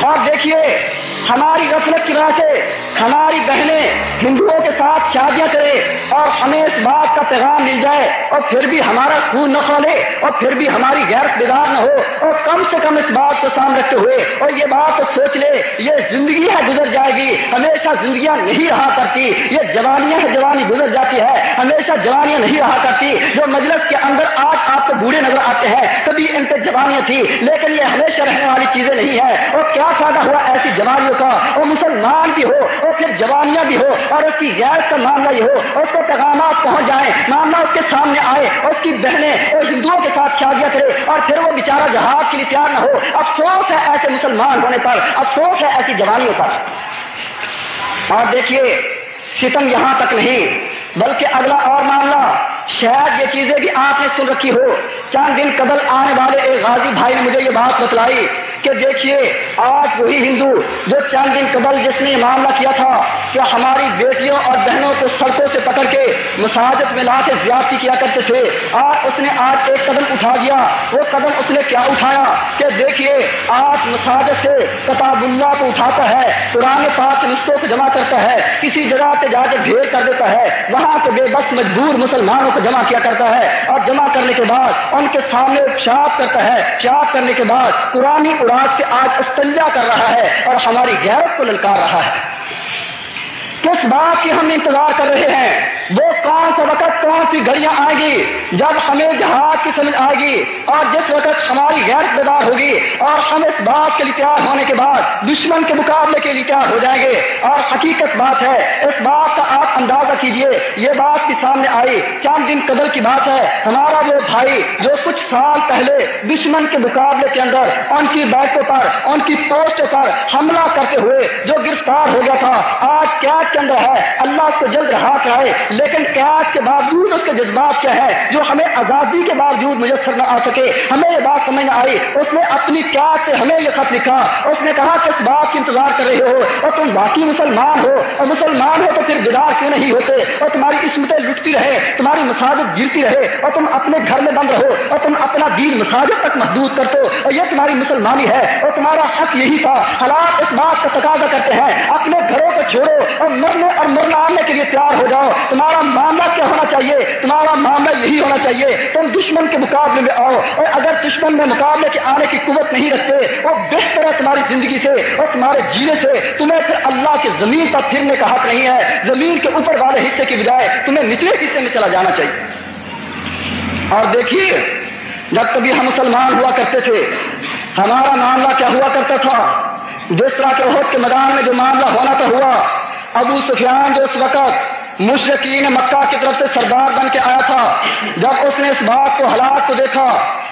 اور دیکھیے ہماری غفلت کی وجہ سے ہماری بہنیں ہندوؤں کے ساتھ شادیاں کرے اور ہمیں اس بات کا پیغام مل جائے اور پھر بھی ہمارا خون نہ کھولے اور پھر بھی ہماری غیرت بیدار نہ ہو اور کم سے کم اس بات کو سامنے رکھتے ہوئے اور یہ بات سوچ لے، یہ زندگی ہے گزر جائے گی، ہمیشہ زندگیاں نہیں رہا کرتی، یہ جوانیاں ہے جوانی گزر جاتی ہے، ہمیشہ جوانیاں نہیں رہا کرتی، جو مجلس کے اندر آج آپ کو بوڑھے نظر آتے ہیں کبھی ان پہ جوانیاں تھی لیکن یہ ہمیشہ رہنے والی چیزیں نہیں ہے اور کیا فائدہ ہوا ایسی جوانیوں کا وہ مسلمان بھی ہو اور پھر جوانیاں بھی ہو اور اس کی غیر کا معاملہ یہ ہو اس کو پیغامات پہنچ جائیں، معاملہ اس کے سامنے آئے اس کی بہنیں اور ہندوؤں کے ساتھ شادیاں کرے اور پھر وہ بیچارہ جہاد کے لیے تیار نہ ہو۔ افسوس ہے ایسے مسلمان ہونے پر، افسوس ہے ایسی جوانیوں پر۔ اور دیکھیے، ستم یہاں تک نہیں، بلکہ اگلا اور معاملہ۔ شاید یہ چیزیں بھی آپ نے سن رکھی ہو۔ چند دن قبل آنے والے ایک غازی بھائی نے مجھے یہ بات بتلائی کہ دیکھیے، آج وہی ہندو جو چند دن قبل جس نے معاملہ کیا تھا کہ ہماری بیٹیوں اور بہنوں کو سڑکوں سے پکڑ کے مساجد میں لا کے زیادتی کیا کرتے تھے۔ آج اس نے آج ایک قدم اٹھا دیا۔ وہ قدم اس نے کیا اٹھایا کہ دیکھیے، آج مساجد سے کتاب اللہ کو اٹھاتا ہے پرانے پاک نسخوں کو جمع کرتا ہے، کسی جگہ پہ جا کے ڈھیر کر دیتا ہے، وہاں پہ بے بس مجبور مسلمانوں کو جمع کیا کرتا ہے۔ اور جمع کرنے کے بعد ان کے سامنے شاپ کرتا ہے۔ شاپ کرنے کے بعد پرانی اڑاس سے آج استنجا کر رہا ہے اور ہماری غیرت کو للکار رہا ہے۔ کس بات کی ہم انتظار کر رہے ہیں؟ وہ کون سا وقت کون سی گھڑیاں آئے گی جب ہمیں جہاد کی سمجھ آئے گی اور جس وقت ہماری غیر بیدار ہوگی اور ہم اس بات کے لیے تیار ہونے کے بعد دشمن کے مقابلے کے لیے تیار ہو جائیں گے؟ اور حقیقت بات ہے، اس بات کا آپ اندازہ کیجیے، یہ بات کی سامنے آئی، چند دن قبل کی بات ہے۔ ہمارا وہ بھائی جو کچھ سال پہلے دشمن کے مقابلے کے اندر ان کی بیٹھوں پر، ان کی پوسٹوں پر حملہ کرتے ہوئے جو گرفتار ہو گیا تھا، آج کیا کے اندر ہے، اللہ اس کو جلد رہا کرائے لیکن قید کے باوجود اس کے جذبات کیا ہے جو ہمیں آزادی کے باوجود میسر نہ آ سکے، ہمیں یہ بات سمجھ نہ آئی۔ اس نے اپنی قید سے ہمیں یہ خط لکھا، اس نے کہا کہ اس بات کی انتظار کر رہے ہو، اور تم باقی مسلمان ہو، اور مسلمان ہو تو پھر بیدار کیوں نہیں ہوتے؟ اور تمہاری قسمتیں لٹتی رہے، تمہاری مساجد گرتی رہے، اور تم اپنے گھر میں بند رہو، اور تم اپنا دین مساجد تک محدود کر دو اور یہ تمہاری مسلمانی ہے، اور تمہارا حق یہی تھا۔ حالات اس بات کا تقاضا کرتے ہیں، اپنے گھروں کو چھوڑو، اور مرنے اور مرنا آنے کے لیے تیار ہو جاؤ۔ تمہارا معاملہ کیا ہونا چاہیے؟ تمہارا معاملہ یہی ہونا چاہیے۔ تم دشمن کے مقابلے میں آؤ۔ اور اگر دشمن میں مقابلے کے آنے کی قوت نہیں رکھتے، وہ بہتر ہے تمہاری زندگی سے اور تمہارے جینے سے۔ تمہیں پھر اللہ کے زمین پر پھرنے کا حق نہیں ہے۔ زمین کے اوپر والے حصے کی بجائے تمہیں نچلے حصے میں چلا جانا چاہیے۔ اور دیکھیے، جب کبھی ہم مسلمان ہوا کرتے تھے، ہمارا معاملہ کیا ہوا کرتا تھا؟ جس طرح کے عہد کے میدان میں جو معاملہ ہونا تھا، ہوا۔ ابو سفیان جو اس وقت مشرقین مکہ کی طرف سے سردار بن کے آیا تھا، جب اس نے اس بات کو حالات کو دیکھا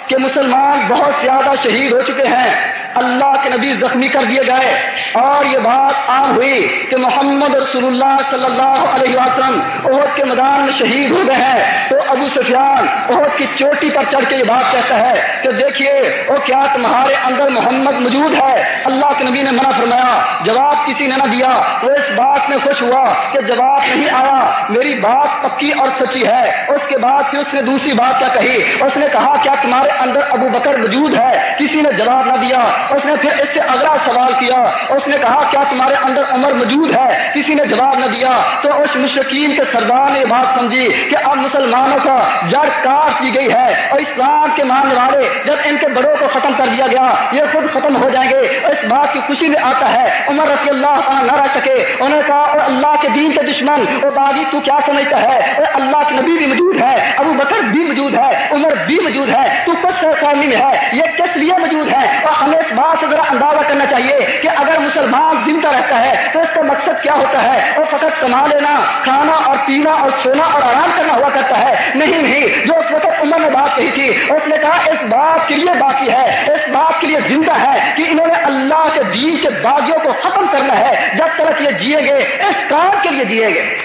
کہ مسلمان بہت زیادہ شہید ہو چکے ہیں اللہ کے نبی زخمی کر دیے گئے اور یہ بات عام ہوئی کہ محمد رسول اللہ صلی اللہ علیہ وسلم عہد کے میدان میں شہید ہو گئے ہیں۔ تو ابو سفیان عہد کی چوٹی پر چڑھ کے یہ بات کہتا ہے کہ دیکھیے، وہ کیا تمہارے اندر محمد موجود ہے؟ اللہ کے نبی نے منع فرمایا، جواب کسی نے نہ دیا۔ وہ اس بات میں خوش ہوا کہ جواب نہیں آیا۔ میری بات پکی اور سچی ہے۔ اس کے بعد پھر اس نے دوسری بات کیا کہی۔ اس نے کہا، کیا تمہارے اندر ابو بکر موجود ہے؟ کسی نے جواب نہ دیا۔ اس نے پھر اس سے اگلا سوال کیا، اس نے کہا، کیا تمہارے اندر عمر موجود ہے؟ کسی نے جواب نہ دیا۔ تو اس مشکین کے سردار نے بات سمجھی کہ اب مسلمانوں کا جڑ کاٹ دی گئی ہے۔ اور اسلام کے ماننے والے جب ان کے بڑوں کو ختم کر دیا گیا، یہ خود ختم ہو جائیں گے۔ اس بات کی خوشی میں آتا ہے۔ عمر رضی اللہ نہ رہ سکے۔ انہوں نے کہا، اور اللہ کے دین کے دشمن وہ باغی، تو کیا سمجھتا ہے؟ اور اللہ کے نبی بھی موجود ہے، ابو بکر بھی موجود ہے، عمر بھی موجود ہے، تو کچھ قومی میں ہے؟ یہ کس لیے موجود ہے؟ اور ہمیں اس بات سے ذرا اندازہ کرنا چاہیے کہ اگر مسلمان زندہ رہتا ہے تو اس کا مقصد کیا ہوتا ہے؟ وہ فقط کما لینا، کھانا اور پینا اور سونا اور آرام کرنا ہوا کرتا ہے۔ نہیں نہیں، جو اس وقت عمر نے بات کہی تھی، اس نے کہا اس بات کے لیے باقی ہے، اس بات کے لیے زندہ ہے کہ انہوں نے اللہ کے دین کے باغیوں کو ختم کرنا ہے۔ جب تک یہ جیے گے اس کام کے لیے جیے گے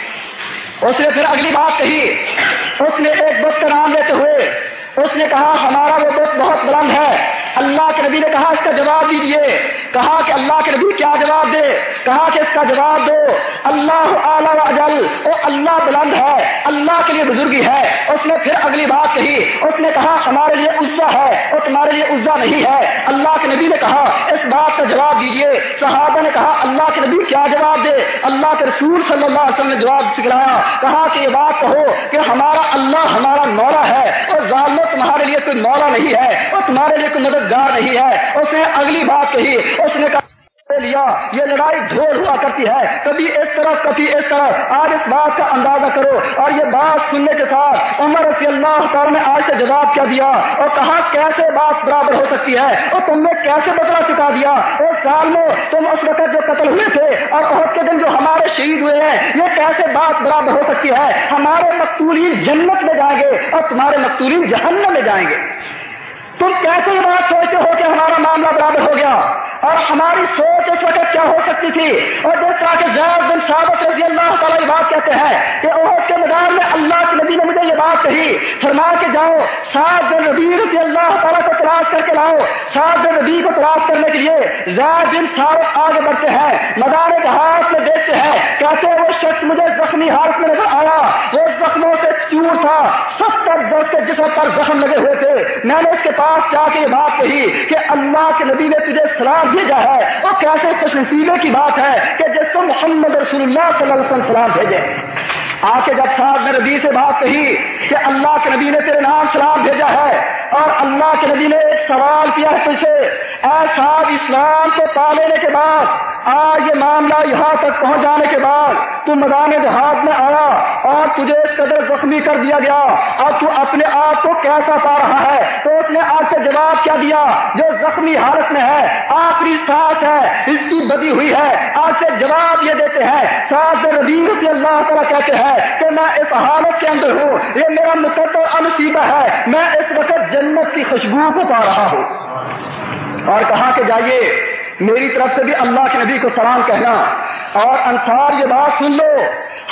اس نے پھر اگلی بات کہی۔ اس نے ایک بت کا نام لیتے ہوئے، اس نے کہا، ہمارا وہ بت بہت بلند ہے۔ اللہ کے نبی نے کہا اس کا جواب دیجیے کہا کہ اللہ کے نبی کیا جواب دے؟ کہا کہ اس کا جواب دو۔ اللہ اعلی اجل، او اللہ بلند ہے، اللہ کے لیے بزرگی ہے۔ اس نے پھر اگلی بات کہی۔ اس نے کہا، ہمارے لیے عزا ہے اور تمہارے لیے عزا نہیں ہے۔ اللہ کے نبی نے کہا، اس بات کا جواب دیجیے صحابہ نے کہا، اللہ کے نبی کیا جواب دے؟ اللہ کے رسول صلی اللہ علیہ وسلم نے جواب سکھلایا۔ کہا کہ یہ بات کہو کہ ہمارا اللہ ہمارا مولا ہے اور ظالم تمہارے لیے کوئی مولا نہیں ہے اور تمہارے لیے کوئی مدد مددگار نہیں ہے۔ اس نے اگلی بات کہی۔ اس نے کہا لیا، یہ لڑائی ڈھول ہوا کرتی ہے۔ کبھی اس طرف، کبھی اس طرف۔ آج اس بات کا اندازہ کرو۔ اور یہ بات سننے کے ساتھ عمر رضی اللہ تعالیٰ نے آج سے جواب کیا دیا۔ اور کہا، کیسے بات برابر ہو سکتی ہے؟ اور تم نے کیسے بدلا چکا دیا؟ اور سال میں تم اس وقت جو قتل ہوئے تھے اور عہد کے دن جو ہمارے شہید ہوئے ہیں، یہ کیسے بات برابر ہو سکتی ہے؟ ہمارے مقتولین جنت میں جائیں گے اور تمہارے مقتولین جہنم میں جائیں گے۔ تم کیسے یہ بات سوچتے ہو کہ ہمارا معاملہ برابر ہو گیا؟ اور ہماری سوچ اس وقت کیا ہو سکتی تھی؟ اور جس طرح کے زید بن ثابت رضی اللہ تعالیٰ یہ بات کہتے ہیں کہ عہد کے میدان میں اللہ کے نبی نے مجھے یہ بات کہی فرما کے جاؤ سات بن ربی رضی اللہ تعالیٰ کو تلاش کر کے لاؤ۔ سات بن ربی کو تلاش کرنے کے لیے زید بن ثابت آگے بڑھتے ہیں میدان جہاز میں دیکھتے ہیں۔ کیسے وہ شخص مجھے زخمی ہاتھ میں نظر آیا۔ وہ زخموں سے چور تھا۔ ستر دس کے جسم پر زخم لگے ہوئے تھے۔ میں نے اس کے پاس جا کے یہ بات کہی کہ اللہ کے نبی نے تجھے سلام بھیجا ہے۔ وہ کیسے خوش نصیبے کی بات ہے کہ جس کو محمد رسول اللہ صلی اللہ علیہ وسلم بھیجے۔ آ کے جب صاحب نے نبی سے بات کہی کہ اللہ کے نبی نے تیرے نام سلام بھیجا ہے اور اللہ کے نبی نے ایک سوال کیا ہے تجھ سے، اے صاحب اسلام کو پا لینے کے بعد آج یہ معاملہ یہاں تک پہنچ جانے کے بعد، تو میدان جہاز میں آیا قدر زخمی کر دیا گیا۔ اور تو اپنے آپ کو کیسا پا رہا ہے؟ تو اس نے آج سے جواب کیا دیا، جو زخمی حالت میں ہے، آخری سانس ہے، اس کی بدی ہوئی ہے۔ آج سے جواب یہ دیتے ہیں سات ربی رضی اللہ تعالیٰ کہتے ہیں کہ میں اس حالت کے اندر ہوں، یہ میرا مقدر انصیبہ ہے، میں اس وقت جنت کی خوشبو کو پا رہا ہوں۔ اور کہا کہ جائیے، میری طرف سے بھی اللہ کے نبی کو سلام کہنا۔ اور انصار یہ بات سن لو،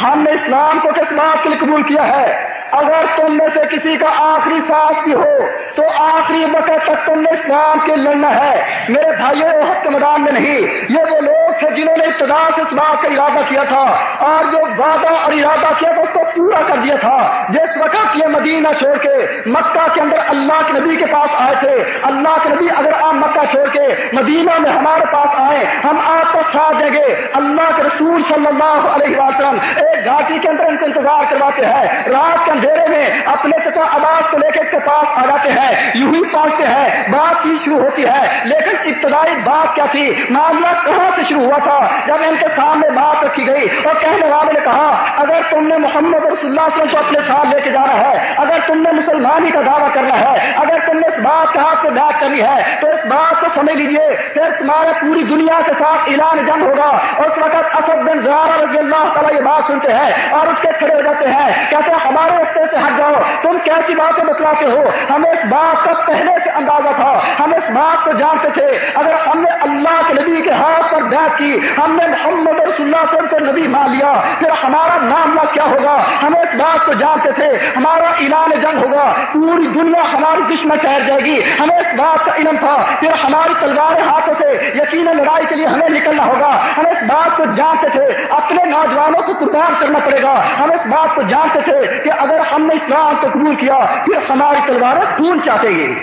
ہم نے اسلام کو کس بات کے لیے قبول کیا ہے؟ اگر تم میں سے کسی کا آخری سانس بھی ہو، تو آخری وقت تک تم نے اسلام کے لڑنا ہے۔ میرے بھائیوں، حق کے میدان میں نہیں۔ یہ وہ لوگ تھے جنہوں نے ابتدا سے اس بات کا ارادہ کیا تھا اور جو وعدہ اور ارادہ کیا تھا، اس کو پورا کر دیا تھا۔ جس وقت یہ مدینہ چھوڑ کے مکہ کے اندر اللہ کے نبی کے پاس آئے تھے، اللہ کے نبی اگر آپ مکہ چھوڑ کے مدینہ میں ہمارے پاس آئے ہم آپ کا ساتھ دیں گے۔ اللہ کے رسول صلی اللہ علیہ وسلم ایک گھاٹی کے اندر ان کو انتظار کرواتے ہیں۔ رات کے اندھیرے میں اپنے چچا آواز کو لے کے کے پاس آ جاتے ہیں، یوں ہی پہنچتے ہیں۔ بات کی شروع ہوتی ہے۔ لیکن ابتدائی بات کیا تھی؟ معاملہ کہاں سے شروع ہوا تھا؟ جب ان کے سامنے بات رکھی گئی اور کہنے والے نے کہا، اگر تم نے محمد رسول اللہ صلی اللہ علیہ وسلم کو اپنے ساتھ لے کے جانا ہے، اگر تم نے مسلمانی کا دعویٰ کرنا ہے، اگر تم نے اس بات کے ہاتھ سے بات کرنی ہے، تو اس بات کو سمجھ لیجیے، پھر تمہارا پوری دنیا کے ساتھ اعلان جنگ ہوگا۔ اور اس وقت اسد بن زیادہ رضی اللہ تعالیٰ یہ بات سنتے ہیں اور اس کے کھڑے ہو جاتے ہیں۔ کہتے ہیں، ہمارے رستے سے ہٹ جاؤ، تم کیسی باتیں بتلاتے ہو؟ ہمیں اس بات کا پہلے سے اندازہ تھا، ہم اس بات کو جانتے تھے۔ اگر ہم نے اللہ کے نبی کے ہاتھ پر بیعت کی، ہم نے محمد رسول اللہ صلی اللہ علیہ وسلم کو نبی مان لیا، پھر ہمارا معاملہ کیا ہوگا؟ ہم اس بات کو جانتے تھے، ہمارا اعلان جنگ ہوگا، پوری دنیا ہماری دشمن ٹھہر جائے گی۔ ہمیں اس بات کا علم تھا، پھر ہماری تلوار ہاتھوں سے یقین لڑائی کے لیے ہمیں نکلنا ہوگا۔ ہم اس بات کو جانتے تھے، اپنے نوجوانوں کو قربان کرنا پڑے گا۔ ہم اس بات کو جانتے تھے کہ اگر ہم نے اسلام کو قبول کیا، پھر ہماری تلواریں خون چاہتے گی۔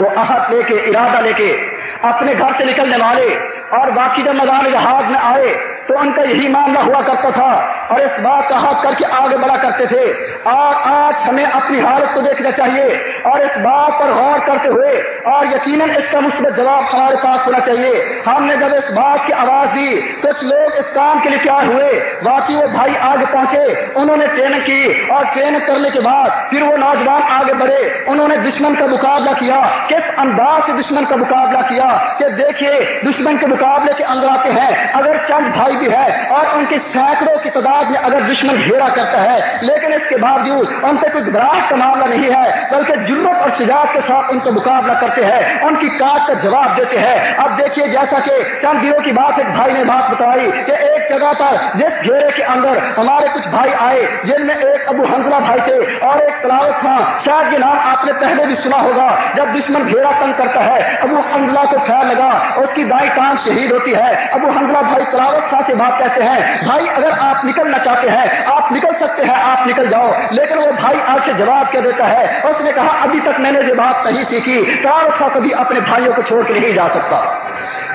وہ عہد لے کے، ارادہ لے کے اپنے گھر سے نکلنے والے اور باقی جب میدان جہاز میں آئے تو ان کا یہی معاملہ ہوا کرتا تھا اور اس بات کا حق کر کے آگے بڑھا کرتے تھے۔ اور آج ہمیں اپنی حالت کو دیکھنا چاہیے اور اس بات پر غور کرتے ہوئے اور یقیناً اس کا مثبت جواب ہمارے پاس ہونا چاہیے۔ ہم نے جب اس بات کی آواز دی، کچھ لوگ اس کام کے لیے تیار ہوئے۔ باقی وہ بھائی آگے پہنچے، انہوں نے ٹریننگ کی اور ٹریننگ کرنے کے بعد پھر وہ نوجوان آگے بڑھے۔ انہوں نے دشمن کا مقابلہ کیا، کس انداز سے دشمن کا مقابلہ کیا کہ دیکھیے، دشمن کے مقابلے کے اندر آتے ہیں۔ اگر چند بھائی بھی ہے اور ان کی سینکڑوں کی تعداد میں اگر دشمن گھیرا کرتا ہے، لیکن اس کے باوجود ان سے کچھ گراہٹ کا معاملہ نہیں ہے، بلکہ جرت اور شجاعت کے ساتھ ان کا مقابلہ کرتے ہیں۔ ان کی کاٹ کا جواب دیتے ہیں۔ اب دیکھیے، جیسا کہ چند دنوں کی بات ایک بھائی نے بات بتائی کہ ایک جگہ پر جس گھیرے کے اندر ہمارے کچھ بھائی آئے، جن میں ایک ابو حنزلہ بھائی تھے اور ایک تلاوت تھا شاید یہ نام آپ نے پہلے بھی سنا ہوگا، جب دشمن گھیرا تنگ کرتا ہے، ابو حنزلہ کو خیال لگا، اس کی دائیں ٹانگ شہید ہوتی ہے۔ ابو حنزلہ بھائی تلاوت خاں سے بات کہتے ہیں، بھائی، اگر آپ نکلنا چاہتے ہیں، آپ نکل سکتے ہیں، آپ نکل جاؤ. لیکن وہ بھائی آ کے جواب کیا دیتا ہے، اس نے کہا، ابھی تک میں نے یہ بات نہیں سیکھی، کار خاں کبھی اپنے بھائیوں کو چھوڑ کے نہیں جا سکتا.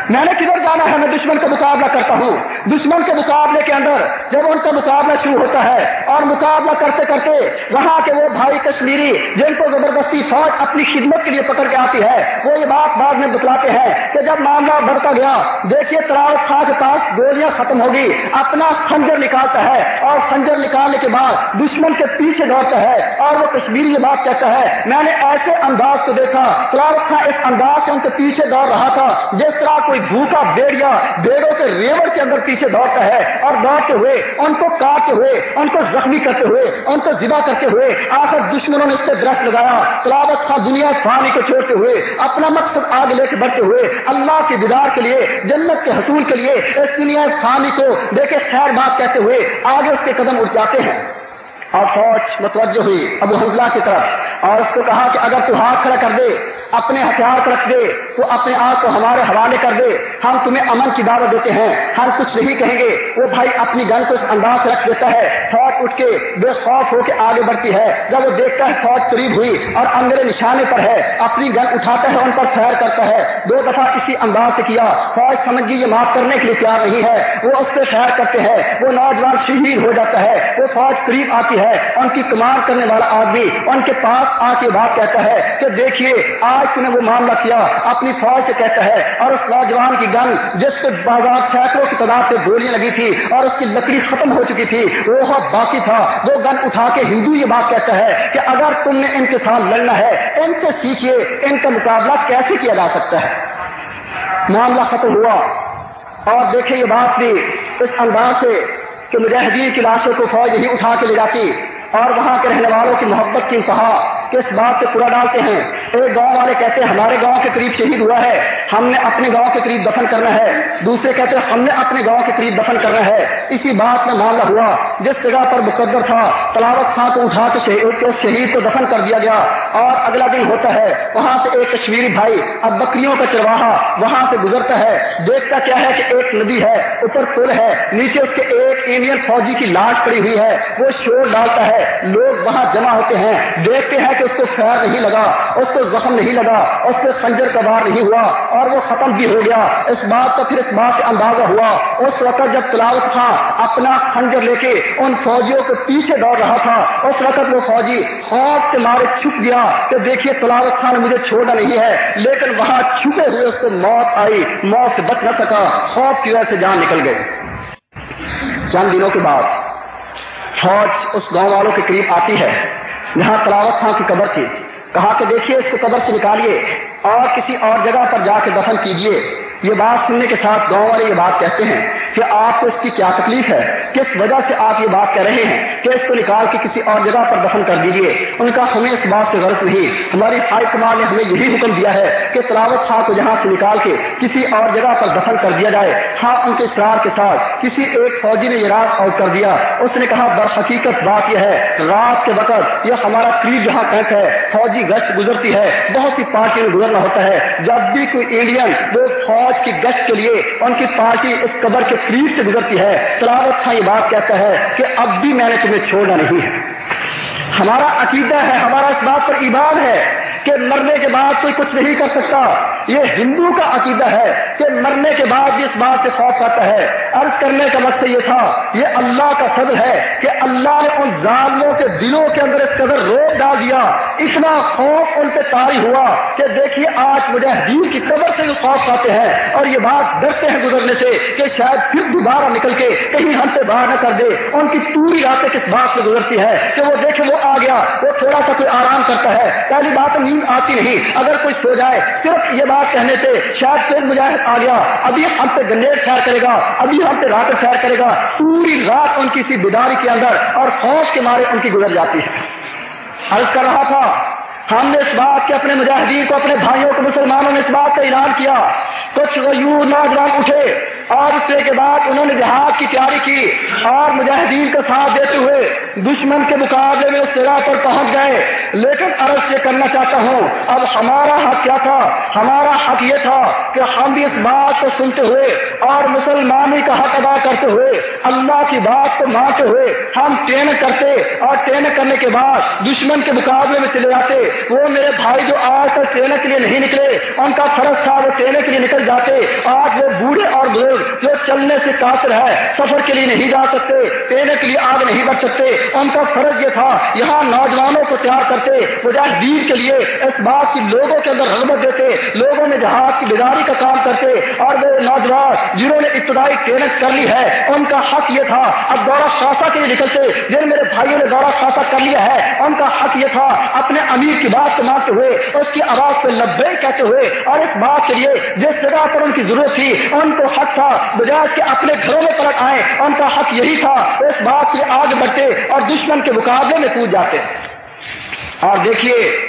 میں نے کدھر جانا ہے؟ میں دشمن کا مقابلہ کرتا ہوں۔ دشمن کے مقابلے کے اندر جب ان کا مقابلہ شروع ہوتا ہے اور مقابلہ کرتے کرتے وہاں کے وہ بھائی کشمیری جن کو زبردستی فوج اپنی خدمت کے لیے پکڑ کے آتی ہے، وہ یہ بات بعد میں بتلاتے ہیں کہ جب معاملہ بڑھتا گیا، دیکھیے تراوت خاں کے پاس گولیاں ختم ہوگی اپنا خنجر نکالتا ہے اور خنجر نکالنے کے بعد دشمن کے پیچھے دوڑتا ہے اور وہ کشمیری یہ بات کہتا ہے، میں نے ایسے انداز کو دیکھا تراوت خاں اس انداز سے ان کے پیچھے دوڑ رہا تھا، جس طرح کوئی بھوکا بیڑیا بیڑوں کے ریوڑ کے اندر پیچھے دوڑتا ہے اور دوڑتے ہوئے، ان کو کاٹتے ہوئے، ان کو زخمی کرتے ہوئے، ان کو ذبح کرتے ہوئے آخر دشمنوں نے اس پہ برس لگایا۔ تلاوت خاں دنیا فانی کو چھوڑتے ہوئے، اپنا مقصد آگے لے کے بڑھتے ہوئے اللہ کے دیدار کے لیے، جنت کے حصول کے لیے اس دنیا فانی کو دیکھے خیر بات کہتے ہوئے آگے اس کے قدم اٹھ جاتے ہیں۔ اور فوج متوجہ ہوئی ابو حنزلہ کی طرف اور اس کو کہا کہ اگر تو ہاتھ کھڑا کر دے، اپنے ہتھیار رکھ دے، تو اپنے آپ کو ہمارے حوالے کر دے، ہم تمہیں امن کی دعوت دیتے ہیں ہم کچھ نہیں کہیں گے۔ وہ بھائی اپنی گن کو اس انداز سے رکھ دیتا ہے، فوج اٹھ کے بے خوف ہو کے آگے بڑھتی ہے۔ جب وہ دیکھتا ہے فوج قریب ہوئی اور اندر نشانے پر ہے، اپنی گن اٹھاتا ہے ان پر فیر کرتا ہے۔ دو دفعہ اسی انداز سے کیا، فوج سمجھ گئی یہ معاف کرنے کے لیے تیار نہیں ہے۔ وہ اس پہ فیر کرتے ہیں، وہ نوجوان شہید ہو جاتا ہے، وہ فوج قریب آتی ہے۔ ہے ان کی کمان کرنے والا آدمی ان کے پاس آ کے بات کہتا ہے کہ دیکھیے، آج تم نے وہ معاملہ کیا۔ اپنی فوج سے کہتا ہے اور اس نوجوان کی گن جس پہ بازار سینکڑوں کی تعداد پہ گولیاں لگی تھی اور اس کی لکڑی ختم ہو چکی تھی، وہ باقی تھا۔ وہ گن اٹھا کے ہندو یہ بات کہتا ہے کہ اگر تم نے ان کے ساتھ لڑنا ہے، ان سے سیکھیے ان کا مقابلہ کیسے کیا جا سکتا ہے۔ معاملہ ختم ہوا۔ اور دیکھیں یہ بات بھی اس انداز سے کہ مجاہدین کی لاشوں کو فوج ہی اٹھا کے لے جاتی اور وہاں کے رہنے والوں کی محبت کی انتہا کہ اس بات پہ پورا ڈالتے ہیں۔ ایک گاؤں والے کہتے ہیں، ہمارے گاؤں کے قریب شہید ہوا ہے۔ ہم نے اپنے گاؤں کے قریب دفن کرنا ہے۔ دوسرے کہتے ہیں، ہم نے اپنے گاؤں کے قریب دفن کرنا ہے۔ اسی بات میں معاملہ ہوا، جس جگہ پر مقدر تھا، تلاوت خان کو اٹھا کے شہید کو دفن کر دیا گیا۔ اور اگلا دن ہوتا ہے، وہاں سے ایک کشمیری بھائی اب بکریوں کا چرواہا وہاں سے گزرتا ہے۔ دیکھتا کیا ہے کہ ایک ندی ہے، اوپر پل ہے، نیچے اس کے ایک انڈین فوجی کی لاش پڑی ہوئی ہے۔ وہ شور ڈالتا ہے، لوگ وہاں جمع ہوتے ہیں۔ دیکھتے ہیں کہ کہ اس کو خیر نہیں لگا، اس کو زخم نہیں لگا، اس پہ سنجر کا بار نہیں ہوا اور وہ ختم بھی ہو گیا۔ اس بات کا پھر اس بات کا اندازہ ہوا۔ اس وقت جب تلاوت خان اپنا خنجر لے کے ان فوجیوں کے پیچھے دوڑ رہا تھا۔ اس وقت وہ فوجی خوف کے مارے چھپ گیا کہ دیکھیے تلاوت خان مجھے چھوڑنا نہیں ہے۔ لیکن وہاں چھپے ہوئے اس کو موت آئی، موت سے بچ نہ سکا، خوف کی وجہ سے جان نکل گئی۔ چند دنوں کے بعد فوج اس گاؤں والوں کے قریب آتی ہے۔ جہاں تلاوت خان کی قبر تھی۔ کہا کہ دیکھیے اس کو قبر سے نکالیے اور کسی اور جگہ پر جا کے دفن کیجیے۔ یہ بات سننے کے ساتھ گاؤں والے یہ بات کہتے ہیں کہ آپ کو اس کی کیا تکلیف ہے؟ کس وجہ سے آپ یہ بات کہہ رہے ہیں؟ کہ اس کو نکال کے کسی اور جگہ پر دفن کر دیجیے۔ ان کا ہمیں اس بات سے غلط نہیں۔ ہماری ہائی کمان نے ہمیں یہی حکم دیا ہے کہ تلاوت شاہ کو جہاں سے نکال کے کسی اور جگہ پر دفن کر دیا جائے۔ ہاں ان کے اشرار کے ساتھ کسی ایک فوجی نے یہ رات آؤٹ کر دیا۔ اس نے کہا در حقیقت بات یہ ہے، رات کے وقت یہ ہمارا قریب جہاں کیمپ ہے، فوجی گشت گزرتی ہے۔ بہت سی پارٹیوں میں گزرنا ہوتا ہے۔ جب بھی کوئی انڈین، وہ فوج کی گشت کے لیے ان کی پارٹی اس قبر کے قریب سے گزرتی ہے۔ تلاوت خاں یہ بات کہتا ہے کہ اب بھی میں نے تمہیں چھوڑنا نہیں ہے۔ ہمارا عقیدہ ہے، ہمارا اس بات پر ایمان ہے۔ کہ مرنے کے بعد کوئی کچھ نہیں کر سکتا۔ یہ ہندو کا عقیدہ ہے کہ مرنے کے بعد اس بات سے خوف آتا ہے۔ عرض کرنے کا مقصد یہ تھا، یہ اللہ کا فضل ہے کہ اللہ نے ان ظالموں کے دلوں کے اندر اس قدر روک ڈال دیا۔ اتنا خوف ان پہ تاری ہوا کہ دیکھیے، آج مجاہدین کی قبر سے جو خوف آتے ہیں اور یہ بات ڈرتے ہیں گزرنے سے کہ شاید پھر دوبارہ نکل کے کہیں ہم سے باہر نہ کر دے۔ ان کی پوری راتیں کس بات سے گزرتی ہے کہ وہ دیکھے وہ آ گیا، وہ تھوڑا سا کوئی آرام کرتا ہے۔ پہلی بات نیند آتی نہیں اگر کوئی سو جائے، صرف یہ بات کہنے سے شاید پھر مجاہد آ گیا۔ ابھی ہم پہ گنیٹ خیر کرے گا، ابھی ہم پہ رات خیر کرے گا۔ پوری رات ان کی سی بیداری کے اندر اور خوف کے مارے ان کی گزر جاتی ہے۔ عرض کر رہا تھا۔ ہم نے اس بات کے اپنے مجاہدین کو، اپنے بھائیوں کو، مسلمانوں نے اس بات کا اعلان کیا۔ کچھ غیور نوجوان اٹھے اور اٹھنے کے بعد انہوں نے جہاد کی تیاری کی اور مجاہدین کا ساتھ دیتے ہوئے دشمن کے مقابلے میں اس جگہ پر پہنچ گئے۔ لیکن عرض یہ کرنا چاہتا ہوں، اب ہمارا حق کیا تھا؟ ہمارا حق یہ تھا کہ ہم بھی اس بات کو سنتے ہوئے اور مسلمانی کا حق ادا کرتے ہوئے، اللہ کی بات کو مانتے ہوئے ہم ٹرین کرتے اور ٹرین کرنے کے بعد دشمن کے مقابلے میں چلے جاتے۔ وہ میرے بھائی جو آج تک ٹرین کے لیے نہیں نکلے، ان کا فرض تھا وہ ٹرین کے لیے نکل جاتے۔ آج وہ بوڑھے اور بزرگ جو چلنے سے کافر ہے، سفر کے لیے نہیں جا سکتے ٹرین کے لیے آگے نہیں بڑھ سکتے۔ ان کا فرض یہ تھا، یہاں نوجوانوں کو تیار کرتے مجاہدین کے لیے اس بات کی لوگوں کے اندر رغبت دیتے، لوگوں میں جہاز کی بیداری کا کام کرتے۔ اور وہ نوجوان جنہوں نے ابتدائی ٹریننگ کر لی ہے، ان کا حق یہ تھا، اب دورہ خاصا کے لیے نکلتے۔ جن میرے بھائیوں نے دورہ خاصا کر لیا ہے، ان کا حق یہ تھا، اپنے امیر کی بات کو ہوئے، اس کی آواز پہ لبے کہتے ہوئے، اور اس بات کے لیے جس جگہ پر ان کی ضرورت تھی، ان کو حق تھا، بجائے کہ اپنے گھروں میں پلٹ آئے، ان کا حق یہی تھا، اس بات سے آگ بڑھتے اور دشمن کے مقابلے میں کود جاتے۔ اور دیکھیے،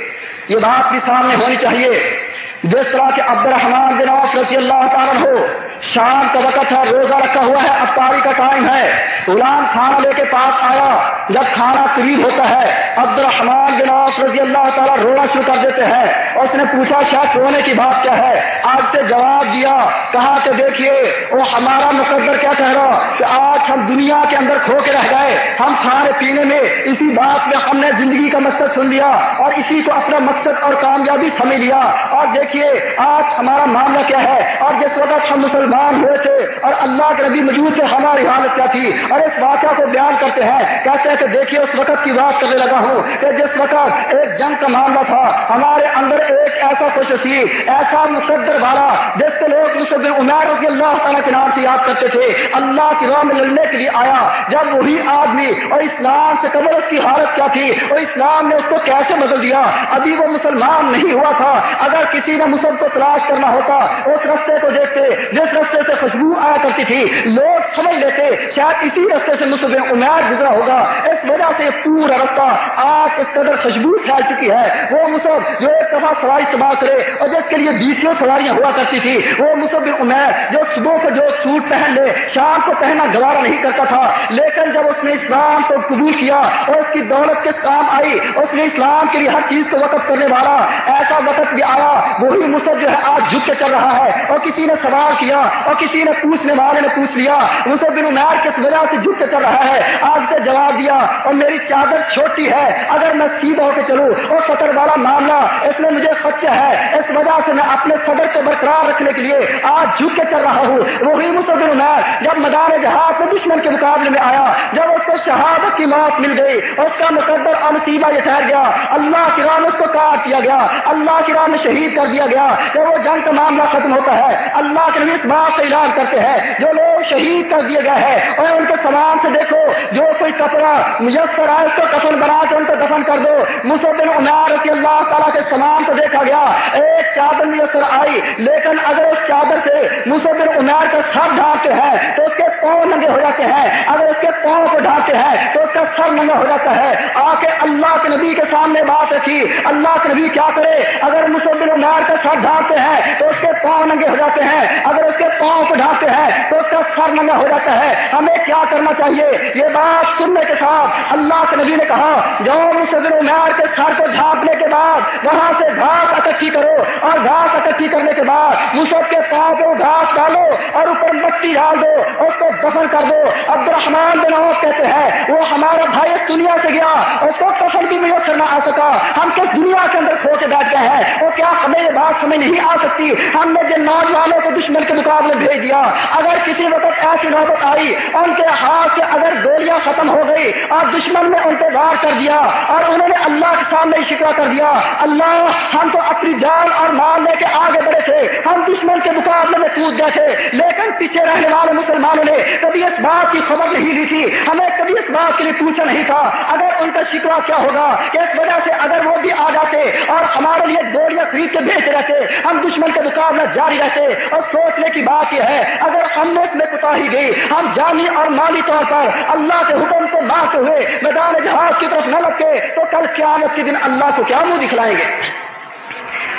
یہ بات بھی سامنے ہونی چاہیے۔ جس طرح کے عبد الرحمان بن عوف رضی اللہ تعالیٰ ہو شام کا وقت ہے، روزہ رکھا ہوا ہے، افطاری کا ٹائم ہے۔ غلام کھانا لے کے پاس آیا۔ جب کھانا قریب ہوتا ہے عبد الرحمان بن عوف رضی اللہ تعالیٰ رونا شروع کر دیتے ہیں۔ اور اس نے پوچھا، شاید رونے کی بات کیا ہے؟ آج سے جواب دیا، کہا کہ دیکھیے وہ ہمارا مقدر کیا کہہ رہا؟ کہ آج ہم دنیا کے اندر کھو کے رہ گئے۔ ہم کھانے پینے میں اسی بات میں ہم نے زندگی کا مقصد سن لیا اور اسی کو اپنا مقصد اور کامیابی سمجھ لیا۔ اور دیکھیے دیکھیے آج ہمارا معاملہ کیا ہے؟ اور جس وقت ہم مسلمان ہوئے تھے اور اللہ کے نبی موجود تھے، ہماری حالت کیا تھی؟ اور اس واقعہ کو بیان کرتے ہیں، کہتے ہیں کہ دیکھیے، اس وقت کی بات کرنے لگا ہوں کہ جس وقت ایک جنگ کا معاملہ تھا، ہمارے اندر ایک ایسا خوش نصیب ایسا مقدر والا، جس کے لوگ مسلم عمیر رضی اللہ تعالیٰ کے نام سے یاد کرتے تھے، اللہ کی راہ میں لڑنے کے لیے آیا۔ جب وہی آدمی اور اسلام سے قبل اس کی حالت کیا تھی، اور اسلام نے اس کو کیسے بدل دیا؟ ابھی وہ مسلمان نہیں ہوا تھا۔ اگر کسی نے مسلم کو تلاش کرنا ہوتا، اس رستے کو دیکھتے، جس رستے سے خوشبو بدبو آیا کرتی تھی۔ لوگ سمجھ لیتے شاید اسی رستے سے مصب عمیر گزرا ہوگا۔ اس وجہ سے پورا رستہ آج اس قدر خوشبو پھیل چکی ہے۔ وہ مصب جو ایک دفعہ سواری تباہ کرے اور جس کے لیے بیسوں سواریاں ہوا کرتی تھی وہ مصب عمیر جو صبح کو جو سوٹ پہن لے، شام کو پہننا گوارا نہیں کرتا تھا۔ لیکن جب اس نے اسلام کو قبول کیا اور اس کی دولت کے کام آئی، اس نے اسلام کے لیے ہر چیز کو وقف کرنے والا ایسا وقت بھی آیا، وہی مصب جو ہے آج جھک کے چل رہا ہے اور کسی نے سوال کیا اور کسی نے پوچھنے والے نے پوچھ لیا مصب بن عمیر کس وجہ سے جھک کے چل رہا ہے؟ آج سے جواب دیا، اور میری چادر چھوٹی ہے، اگر میں سیدھا ہو کے چلوں، اور سطر والا معاملہ، اس میں مجھے خدشہ ہے، اس وجہ سے میں اپنے صدر کو برقرار رکھنے کے لیے آج جھک کے چل رہا ہوں. وہی مصب بن عمیر جب میدان جہاز میں دشمن کے مقابلے میں آیا، جب اس کو شہادت کی موت مل گئی، اس کا مقدر اور یہ ٹھہر گیا، اللہ کی راہ میں اس کو کاٹ دیا گیا، اللہ کی راہ میں شہید کر دیا گیا کہ وہ جنگ کا معاملہ ختم ہوتا ہے، اللہ کے نبی اس بات کا اعلان کر کرتے ہیں، جو لوگ شہید کر دیے گئے ہیں، اور ان کے سامان سے دیکھو، جو کوئی کپڑا میسر آئے اس کو کفن بنا کے ان کو دفن کر دو۔ مسبن عمار رضی اللہ تعالیٰ کے سلام کو دیکھا گیا۔ ایک چادر میسر آئی، لیکن اگر اس چادر سے مسبن عمار کا سر ڈھانکتے ہیں، تو اس کے پاؤں ننگے ہو جاتے ہیں۔ اگر اس کے پاؤں کو ڈھانپتے ہیں تو اس کا سر ننگا ہو جاتا ہے۔ آ کے اللہ کے نبی کے سامنے بات رکھی۔ اللہ کے نبی کیا کرے؟ اگر مسبن عمار کا سر ڈھانپتے ہیں تو اس کے پاؤں ننگے ہو جاتے ہیں۔ اگر اس کے پاؤں کو ڈھانپتے ہیں تو اس کا سر ننگا ہو جاتا ہے۔ ہمیں کیا کرنا چاہیے؟ یہ بات سننے کے ساتھ اللہ کے نبی نے کہا، جو مسبن عمار کے سر کو ڈھانپنے کے بعد وہاں سے گھاس اکٹھی کرو اور گھاس اکٹھی کرنے کے بعد مسب کے پاؤں کو گھاس ڈالو اور اوپر مٹی ڈال دو اور اس کو دفن کر دو۔ عبد الرحمان بن عوف کہتے ہیں، وہ ہمارا بھائی دنیا سے گیا، اس کو کفن بھی میسر نہ آ سکا۔ ہم کس دنیا کے اندر کھو کے بیٹھ گئے ہیں؟ وہ کیا ہمیں یہ بات سمجھ نہیں آ سکتی؟ ہم نے جن نوجوانوں کو دشمن کے مقابلے بھیج دیا۔ اگر کسی وقت ایسی نوبت آئی، ان کے ہاتھ سے اگر گولیاں ختم ہو گئی اور دشمن نے ان پہ وار کر دیا اور انہوں نے اللہ کے سامنے شکوا کر دیا، اللہ ہم تو اپنے اپنی جان اور مال لے کے آگے بڑھے تھے۔ ہم دشمن کے مقابلے میں کود گئے تھے۔ لیکن پیچھے رہنے والے مسلمانوں نے کبھی اس بات کی خبر نہیں لی تھی۔ ہمیں کبھی اس بات کے لیے پوچھا نہیں تھا۔ اگر ان کا شکوا کیا ہوگا کہ اس وجہ سے اگر وہ بھی آ جاتے اور ہمارے لیے گولیاں خرید کے بھیجتے رہتے، ہم دشمن کے مقابلہ جاری رہتے۔ اور سوچنے کی بات یہ ہے، اگر ہم نے اس میں کوتا ہی گئی، ہم جانی اور مالی طور پر اللہ کے حکم کو مانتے ہوئے میدان جہاز کی طرف نہ لگتے تو کل قیامت کے دن اللہ کو کیا منہ دکھلائیں گے؟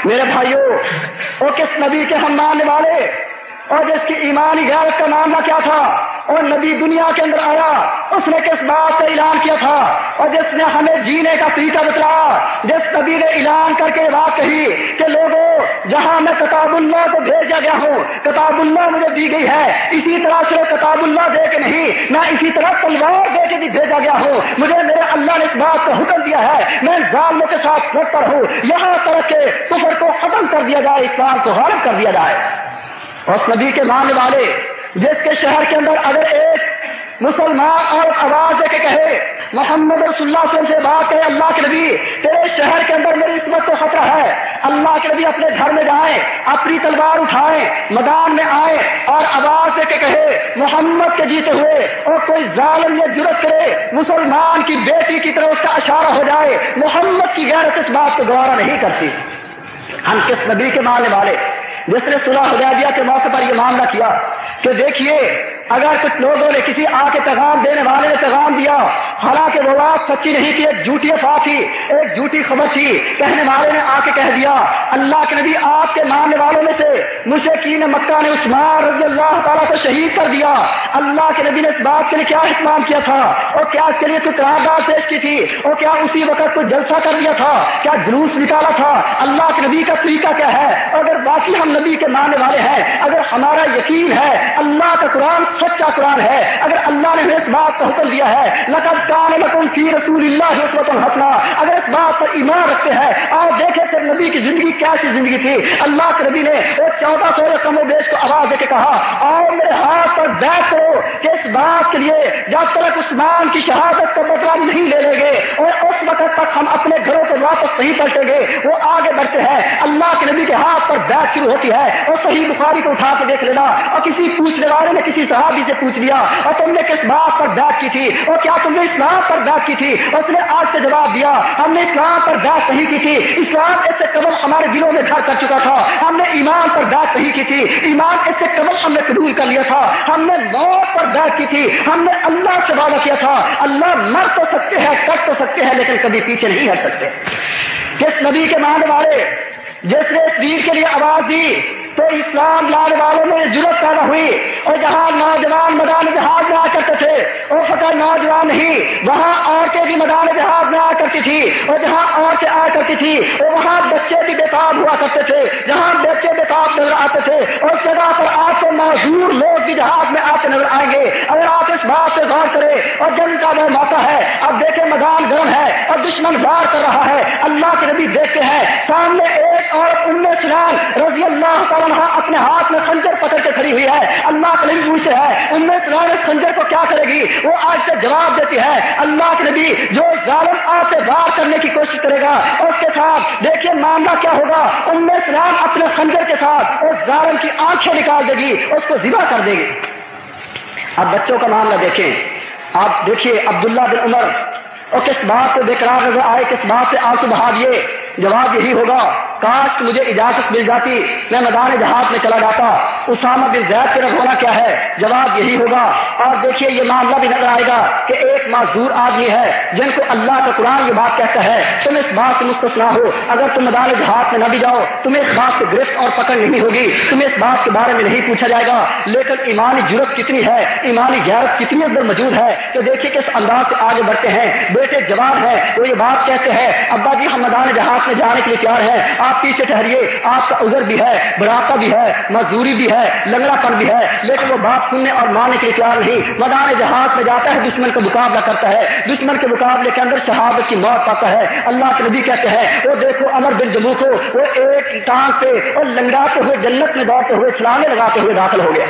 میرے بھائیوں وہ کس نبی کے ہم ماننے والے؟ اور جس کی ایمانی غیرت کا معاملہ کیا تھا اور نبی دنیا کے اندر آیا، اس نے کس بات کا اعلان کیا تھا؟ اور جس نے ہمیں جینے کا طریقہ بتلایا، جس نبی نے اعلان کر کے بات کہی کہ لوگوں، جہاں میں کتاب اللہ کو بھیجا گیا ہوں، کتاب اللہ مجھے دی گئی ہے، اسی طرح سے کتاب اللہ دے کے نہیں، میں اسی طرح تلوار دے کے بھی بھیجا گیا ہوں۔ مجھے میرے اللہ نے اس بات کا حکم دیا ہے، میں ظالموں کے ساتھ لڑتا رہوں۔ یہاں تک کے کفر کو ختم کر دیا جائے، اسلام کو غالب کر دیا جائے۔ اور نبی کے ماننے والے، جس کے شہر کے اندر اگر ایک مسلمان اور آواز دے کے کہے، محمد رسول اللہ وسلم سے بات کرے، اللہ کے نبی، تیرے شہر کے اندر میری عصمت کو خطرہ ہے، اللہ کے نبی اپنے گھر میں جائیں، اپنی تلوار اٹھائیں، میدان میں آئے اور آواز دے کے کہے، محمد کے جیتے ہوئے، اور کوئی ظالم یا جرت کرے، مسلمان کی بیٹی کی طرف اس کا اشارہ ہو جائے، محمد کی غیرت اس بات کو گوارا نہیں کرتی۔ ہم کس نبی کے ماننے والے؟ جس نے صلح حدیبیہ کے موقع پر یہ معاملہ کیا کہ دیکھیے اگر کچھ لوگوں نے کسی آ کے پیغام دینے والے نے پیغام دیا، حالانکہ وہ بات سچی نہیں تھی، ایک جھوٹی افواہ تھی، ایک جھوٹی خبر تھی، کہنے والے نے آ کے کہہ دیا۔ اللہ کے نبی آپ کے ماننے والوں میں سے مشکین مکہ نے عثمان رضی اللہ تعالیٰ کو شہید کر دیا۔ اللہ کے نبی نے اس بات کے لیے کیا اہتمام کیا تھا؟ اور کیا اس کے لیے کوئی قرارداد پیش کی تھی؟ اور کیا اسی وقت کوئی جلسہ کر دیا تھا؟ کیا جلوس نکالا تھا؟ اللہ کے نبی کا طریقہ کیا ہے؟ اور اگر باقی ہم نبی کے ماننے والے ہیں، اگر ہمارا یقین ہے، اللہ کا قرآن سچا قرآن ہے۔ اگر اللہ نے ہمیں اس بات کا حکم دیا ہے، لقد کان لکم فی رسول اللہ حکمت الحسنہ اگر اس بات پر ایمان رکھتے ہیں اور دیکھے کہ نبی کی زندگی کیسی زندگی تھی۔ اللہ کے نبی نے وہ چودہ سو کم و بیش کو آواز دے کے کہا اور میرے ہاتھ پر بیٹھ کرو کہ اس بات کے لیے جب تک عثمان کی شہادت کا بدلا نہیں لے لیں گے اور اس وقت تک ہم اپنے گھروں کو واپس نہیں پلٹیں گے، وہ آگے بڑھتے ہیں۔ اللہ کے نبی کے ہاتھ پر بیٹھ شروع ہوتی ہے اور صحیح بخاری کو اٹھا کے دیکھ لینا اور کسی پوچھنے والے نے کسی صحابی سے پوچھ لیا، اور تم نے کس بات پر بیٹھ کی تھی؟ اور کیا تم نے اسلام پر بیٹھ کی تھی؟ اس نے آج سے جواب دیا، ہم نے اسلام پر بیٹھ نہیں کی تھی۔ اسلام اس سے قبل ہمارے دلوں میں گھر کر چکا تھا۔ ہم نے ایمان پر بات نہیں کی تھی۔ ایمان اس سے قبل ہم نے قبول کر لیا تھا۔ ہم نے موت پر بات کی تھی۔ ہم نے اللہ سے وعدہ کیا تھا۔ اللہ مر تو سکتے ہیں، کر تو سکتے ہیں، لیکن کبھی پیچھے نہیں ہٹ سکتے۔ جس نبی کے ماننے والے، جس نے اس ویر کے لیے آواز دی تو اسلام لانے والوں میں ضرورت پیدا ہوئی اور جہاں نوجوان میدان جہاز میں آ کرتے تھے، وہ فقط نوجوان نہیں، وہاں عورتیں بھی میدان جہاز میں آ کرتی تھی اور جہاں عورتیں آ کرتی تھی اور وہاں بچے بھی بےتاب ہوا کرتے تھے، جہاں بچے بےتاب نظر آتے تھے اور جگہ پر آپ کے معذور لوگ بھی جہاز میں آتے نظر آئیں گے۔ اگر آپ اس بات سے غور کریں، اور جن کا وہ موقع ہے، اب دیکھیں میدان گرم ہے، اور دشمن وار کر رہا ہے۔ اللہ کے نبی دیکھتے ہیں، سامنے ایک عورت ان میں رضی اللہ تعالیٰ اپنے ہاتھ میں خنجر پکڑ کے کھڑی ہوئی ہے۔ اللہ کے نبی پوچھتے ہیں، ان میں خنجر کو کیا کرے گی؟ وہ آج سے جواب دیتی ہے، اللہ کے نبی جو ظالم آپ سے وار کرنے کی کوشش کرے گا، اس کے ساتھ دیکھیے معاملہ کیا ہوگا۔ ان میں اسلام اپنے خنجر کے ساتھ اس ظالم کی آنکھیں نکال دے گی، اس کو ذبح کر دے گی۔ اب بچوں کا معاملہ دیکھیں۔ آپ دیکھیے عبداللہ بن عمر اور کس بات سے بےقرار نظر آئے، کس بات سے آنسو بہا دیے؟ جواب یہی ہوگا، کاش مجھے اجازت مل جاتی، میں میدان جہاز میں چلا جاتا، اسامہ بن زید کے ہونا کیا ہے؟ جواب یہی ہوگا۔ اور دیکھیے، یہ معاملہ بھی نظر آئے گا کہ ایک معذور آدمی ہے جن کو اللہ کا قرآن یہ بات کہتا ہے، تم اس بات سے مستثنا ہو، اگر تم میدان جہاز میں نہ بھی جاؤ، تمہیں اس بات سے گرفت اور پکڑ نہیں ہوگی، تمہیں اس بات کے بارے میں نہیں پوچھا جائے گا۔ لیکن ایمانی جرت کتنی ہے، ایمانی غیرت کتنی اندر موجود ہے کہ دیکھیے کس انداز سے آگے بڑھتے ہیں۔ بیٹے جواب ہے وہ یہ بات کہتے ہیں، ابا جی ہم میدان جہاز میں جانے کے لیے تیار ہیں۔ آپ پیچھے ٹھہریے، آپ کا عذر بھی ہے، بڑھاپا بھی ہے مزدوری بھی ہے، لنگڑا پن بھی ہے، لیکن وہ بات سننے اور ماننے کے لیے تیار نہیں۔ میدان جہاز میں جاتا ہے، دشمن کا مقابلہ کرتا ہے۔ دشمن کے مقابلے کے اندر شہادت کی موت پاتا ہے۔ اللہ کے نبی کہتے ہیں، وہ دیکھو امر بن جمو کو وہ ایک ٹانگ پہ اور لنگڑاتے ہوئے جنت میں دوڑتے ہوئے چلانے لگاتے ہوئے داخل ہو گیا۔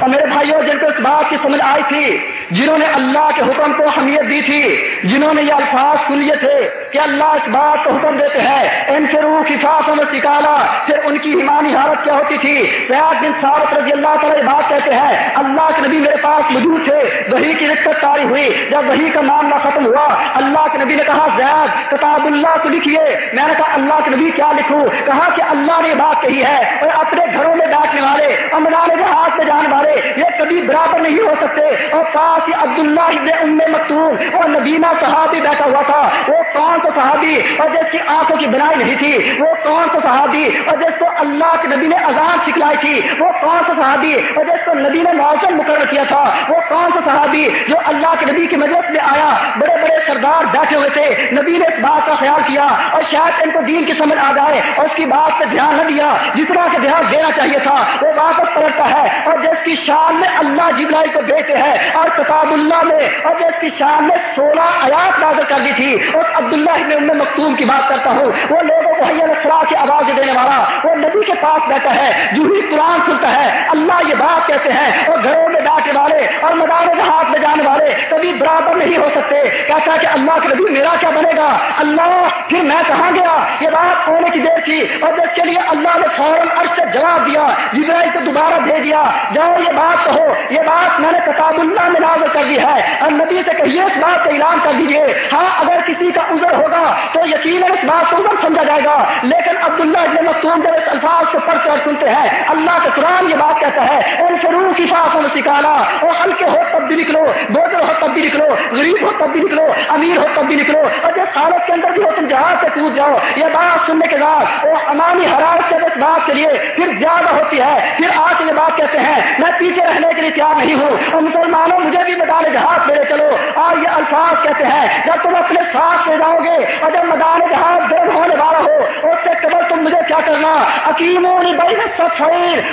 اور میرے بھائیوں جن کو اس بات کی سمجھ آئی تھی، جنہوں نے اللہ کے حکم کو اہمیت دی تھی جنہوں نے یہ الفاظ سن لیے تھے کہ اللہ اس بات کو حکم دیتے ہیں، ان سے روح کی میں سکھالا پھر ان کی ایمانی حالت کیا ہوتی تھی؟ سیاح بن صاحب رضی اللہ تعالیٰ بات کہتے ہیں، اللہ کے نبی میرے پاس موجود تھے وہی کی رقت تاری ہوئی، جب وہی کا معاملہ ختم ہوا، اللہ کے نبی نے کہا، زیاد، کتاب اللہ کو لکھیے، میں نے کہا، اللہ کے نبی کیا لکھوں؟ کہا کہ اللہ نے بات کہی ہے، اور اپنے گھروں میں بیٹھنے والے، امران جہاز سے جانے والے، یہ کبھی برابر نہیں ہو سکتے، اور کاش عبداللہ ابن ام مکتوم اور نبینا صحابی بیٹھا ہوا تھا، وہ کون سا صحابی اور جس کی آنکھوں کی بنائی نہیں تھی، وہ کون سا صحابی اور جس کو اللہ کے نبی نے اذان سکھلائی تھی، وہ کون سا صحابی اور جس کو نبی نے موسم مقرر کیا تھا، وہ کون سا صحابی جو اللہ کے نبی کی مجلس میں آیا، بڑے بڑے سردار بیٹھے ہوئے تھے، نبی نے اس بات کا خیال کیا اور شاید ان کو دین کی سمجھ آ جائے اور اس کی بات پہ دھیان نہ دیا، جس طرح سے دھیان دینا چاہیے تھا، وہ واپس پلٹتا ہے اور جس کی شان میں اللہ جبرائی کو بیٹے ہیں اور کتاب اللہ میں اور جس کی شان میں سولہ آیات نازل کر دی تھی اور عبداللہ میں ام مختوم کی بات کرتا ہوں۔ وہ لوگوں کو حیا الفرا کی آواز دینے والا، وہ نبی کے پاس بیٹھا ہے، جو ہی قرآن سنتا ہے، اللہ یہ بات کہتے ہیں اور گھروں میں بیٹھنے والے اور مدار جہاز میں جانے والے کبھی برابر نہیں ہو سکتے۔ کہتا کہ اللہ کے نبی میرا کیا بنے گا؟ اللہ، پھر میں کہاں گیا؟ یہ بات ہونے کی دیر تھی اور جس کے لیے اللہ نے فوراً عرض سے جواب دیا جبرائی کو دوبارہ دے دیا، جاؤ یہ بات کہو۔ یہ بات میں نے کتاب اللہ میں نازل کر دی ہے اور نبی سے کہیے اس بات کا اعلان دیجیے ہاں اگر کسی کا عذر ہوگا تو یقین اس بات کو عذر سمجھا جائے گا۔ لیکن عبداللہ ابن مستون جب اس الفاظ کو پڑھتے اور سنتے ہیں، اللہ کا قرآن یہ بات کہتا ہے ان شروع کی فاصوں میں سکھانا وہ ہلکے ہو تب بھی نکلو، بوجھل ہو تب بھی نکلو، غریب ہو تب بھی نکلو، امیر ہو تب بھی نکلو، اور جس حالت کے اندر بھی ہو تم جہاز سے کود جاؤ، یہ بات سننے کے بعد وہ امانی حرارت سے اس بات کے لیے پھر زیادہ ہوتی ہے، پھر آج یہ بات کہتے ہیں، میں پیچھے رہنے کے لیے تیار نہیں ہوں، اور مسلمانوں مجھے بھی میدان جہاز میرے چلو اور یہ الفاظ کہتے ہیں۔ جب تم اپنے ساتھ لے جاؤ گے اور جب میدان جہاز دیر ہونے والا ہو، اس سے قبل تم مجھے کیا کرنا؟ حکیموں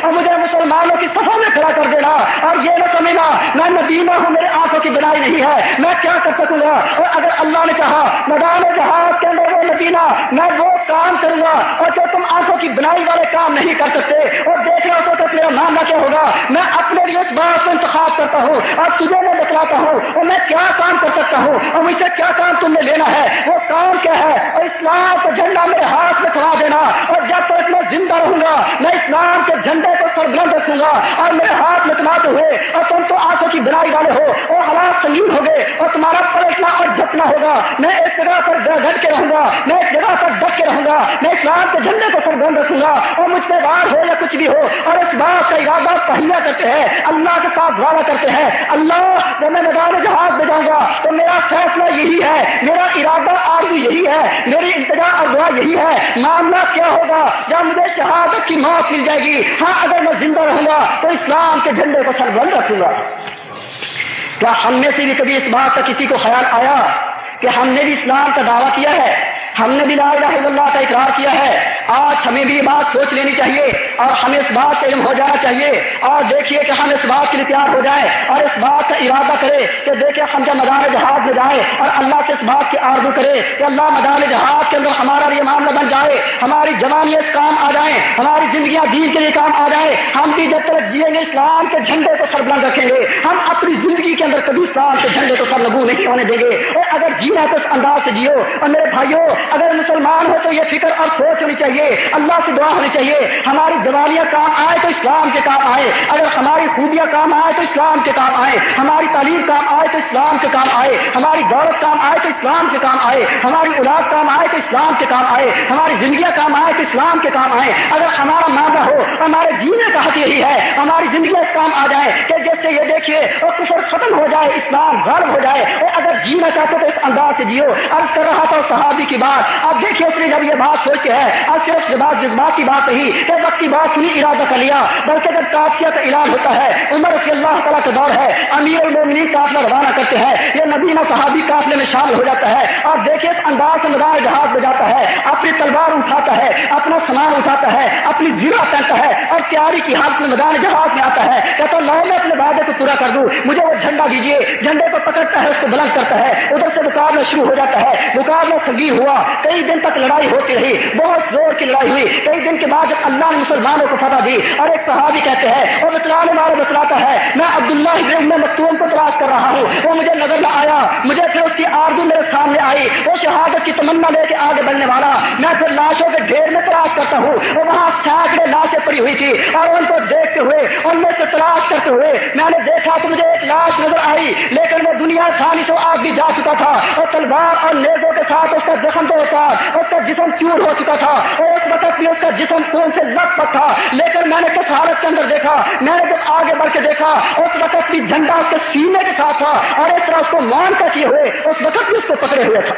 اور مجھے مسلمانوں کی صفوں میں کھڑا کر دینا۔ اور یہ نہ سمجھنا، میں ندیمہ ہوں، میرے آنکھوں کی بنائی نہیں ہے۔ میں کیا کر سکوں گا؟ اور اگر اللہ نے کہا، میدان جہاز کے اندر وہ ندیمہ میں وہ کام کروں گا اور جو تم آنکھوں کی بنائی والے کام نہیں کر سکتے اور دیکھ رہے ہو تو میرا معاملہ کیا ہوگا؟ میں اپنے لیے اس بات کو انتخاب کرتا ہوں اور تجھے میں بتلاتا ہوں اور میں کیا کام کر سکتا ہوں اور مجھ سے کیا کام تم نے لینا ہے؟ وہ کام کیا ہے؟ اور اسلام کا جھنڈا میرے ہاتھ میں کھڑا دینا اور جب تک میں زندہ رہوں گا، میں اسلام کے جھنڈے کو سرگرم رکھوں گا اور میرے ہاتھ میں تماتے ہوئے اور تم تو آنکھوں کی بنائی والے ہو اور حالات سنگین ہو گئے اور تمہارا پلٹنا اور جھپنا ہوگا۔ میں اس جگہ پر گھٹ کے رہوں گا، میں اس جگہ پر ڈٹ کے رہوں گا رہوں گا، میں اسلام کے جھنڈے کو سرگرم رکھوں گا اور مجھ سے بار ہو یا کچھ بھی ہو، اور اس بات کا ارادہ پہلے کرتے ہیں، اللہ کے ساتھ وعدہ کرتے ہیں، اللہ جب میں میدان جہاز میں جاؤں گا تو میرا فیصلہ یہی ہے، میرا ارادہ آرزو یہی ہے، میری انتظار اور دعا یہی ہے، معاملہ کیا ہوگا؟ جب مجھے شہادت کی موت مل جائے گی ہاں اگر میں زندہ رہوں گا تو اسلام کے جھنڈے کو سر بند رکھوں گا۔ کیا ہم میں سے بھی کبھی اس بات کا کسی کو خیال آیا کہ ہم نے بھی اسلام کا دعویٰ کیا ہے؟ ہم نے بھی لا الہ الا اللہ کا اقرار کیا ہے۔ آج ہمیں بھی یہ بات سوچ لینی چاہیے اور ہمیں اس بات کا علم ہو جانا چاہیے۔ اور دیکھیے کہ ہم اس بات کے لیے تیار ہو جائیں اور اس بات کا ارادہ کرے کہ دیکھیں ہم جب مدان جہاز میں جائیں اور اللہ سے اس بات کی آرزو کرے کہ اللہ مدان جہاز کے اندر ہمارا یہ معاملہ بن جائے، ہماری جوانیت کام آ جائیں، ہماری زندگیاں دین کے لیے کام آ جائے ہم بھی جب تک جیئیں گے اسلام کے جھنڈے کو سر بلند رکھیں گے، ہم اپنی زندگی کے اندر کبھی اسلام کے جھنڈے کو سر لگو نہیں ہونے دیں گے۔ اور اگر جینا تو اس انداز سے جیو۔ اور میرے بھائیوں اگر مسلمان ہو تو یہ فکر اور سوچ ہونی چاہیے، اللہ سے دعا ہونی چاہیے، ہماری جوانیاں کام آئے تو اسلام کے کام آئے، اگر ہماری خوبیاں کام آئے تو اسلام کے کام آئے، ہماری تعلیم کام آئے تو اسلام کے کام آئے، ہماری دولت کام آئے تو اسلام کے کام آئے، ہماری اولاد کام آئے تو اسلام کے کام آئے، ہماری زندگیاں کام آئے تو اسلام کے کام آئے۔ اگر ہمارا مادہ ہو، ہمارے جینے کا حق یہی ہے، ہماری زندگی کام آ جائے کہ جیسے یہ دیکھیے اور کفر ختم ہو جائے، اسلام غرب ہو جائے۔ اور اگر جینا چاہتے تو اس انداز سے جیو۔ عرض کر رہا تھا صحابی کی بات اب دیکھیے اس نے جب یہ بات سوچ ہے اب صرف جذبات جذبات کی بات نہیں کہ وقت کی بات نہیں ارادہ کر لیا۔ بلکہ جب کافیہ کا اعلان ہوتا ہے، عمر رضی اللہ تعالیٰ کا دور ہے، امیر المومنین قافلہ روانہ کرتے ہیں، یہ نبینا صحابی قافلے میں شامل ہو جاتا ہے۔ اور دیکھیے اس انداز سے میدان جہاز میں جاتا ہے، اپنی تلوار اٹھاتا ہے، اپنا سامان اٹھاتا ہے، اپنی زیرہ پہنتا ہے اور تیاری کی حالت میں میدان جہاز میں آتا ہے۔ کہتا لو میں پورا کر دوں۔ مجھے وہ جھنڈا دیجیے جھنڈے کو پکڑتا ہے، اس کو بلند کرتا ہے۔ ادھر سے مقابلہ شروع ہو جاتا ہے۔ مقابلہ سگیر ہوا۔ کئی دن تک لڑائی ہوتی رہی۔ بہت زور کی لڑائی ہوئی۔ کئی دن کے بعد جب اللہ نے مسلمانوں کو فتح دی اور ایک صحابی کہتے ہیں، اور بتلانے والے بتلاتا ہے، میں عبداللہ ابن مکتوم کو تلاش کر رہا ہوں۔ وہ مجھے نظر نہ آیا۔ مجھے پھر اس کی آردو میرے سامنے آئی۔ وہ شہادت کی تمنا لے کے آگے بڑھنے والا۔ میں پھر لاشوں کے ڈھیر میں تلاش کرتا ہوں۔ اور وہاں سینکڑے لاشیں پڑی ہوئی تھی اور ان کو دیکھتے ہوئے، ان میں سے تلاش کرتے ہوئے میں نے دیکھا تو مجھے ایک لاش نظر آئی، لیکن وہ دنیا تھانی تو آگ بھی جا چکا تھا، اور تلوار اور نیزوں کے ساتھ اس کا زخم تو ہوتا، اس کا جسم چور ہو چکا تھا، اور اس وقت بھی اس کا جسم خون سے لگ پت تھا، لیکن میں نے کس حالت کے اندر دیکھا؟ میں نے جب آگے بڑھ کے دیکھا، اس وقت بھی جھنڈا اس کے سینے کے ساتھ تھا، اور اس طرح اس کو مان کر کیے ہوئے؟ اس وقت بھی اس کو پکڑے ہوئے تھا۔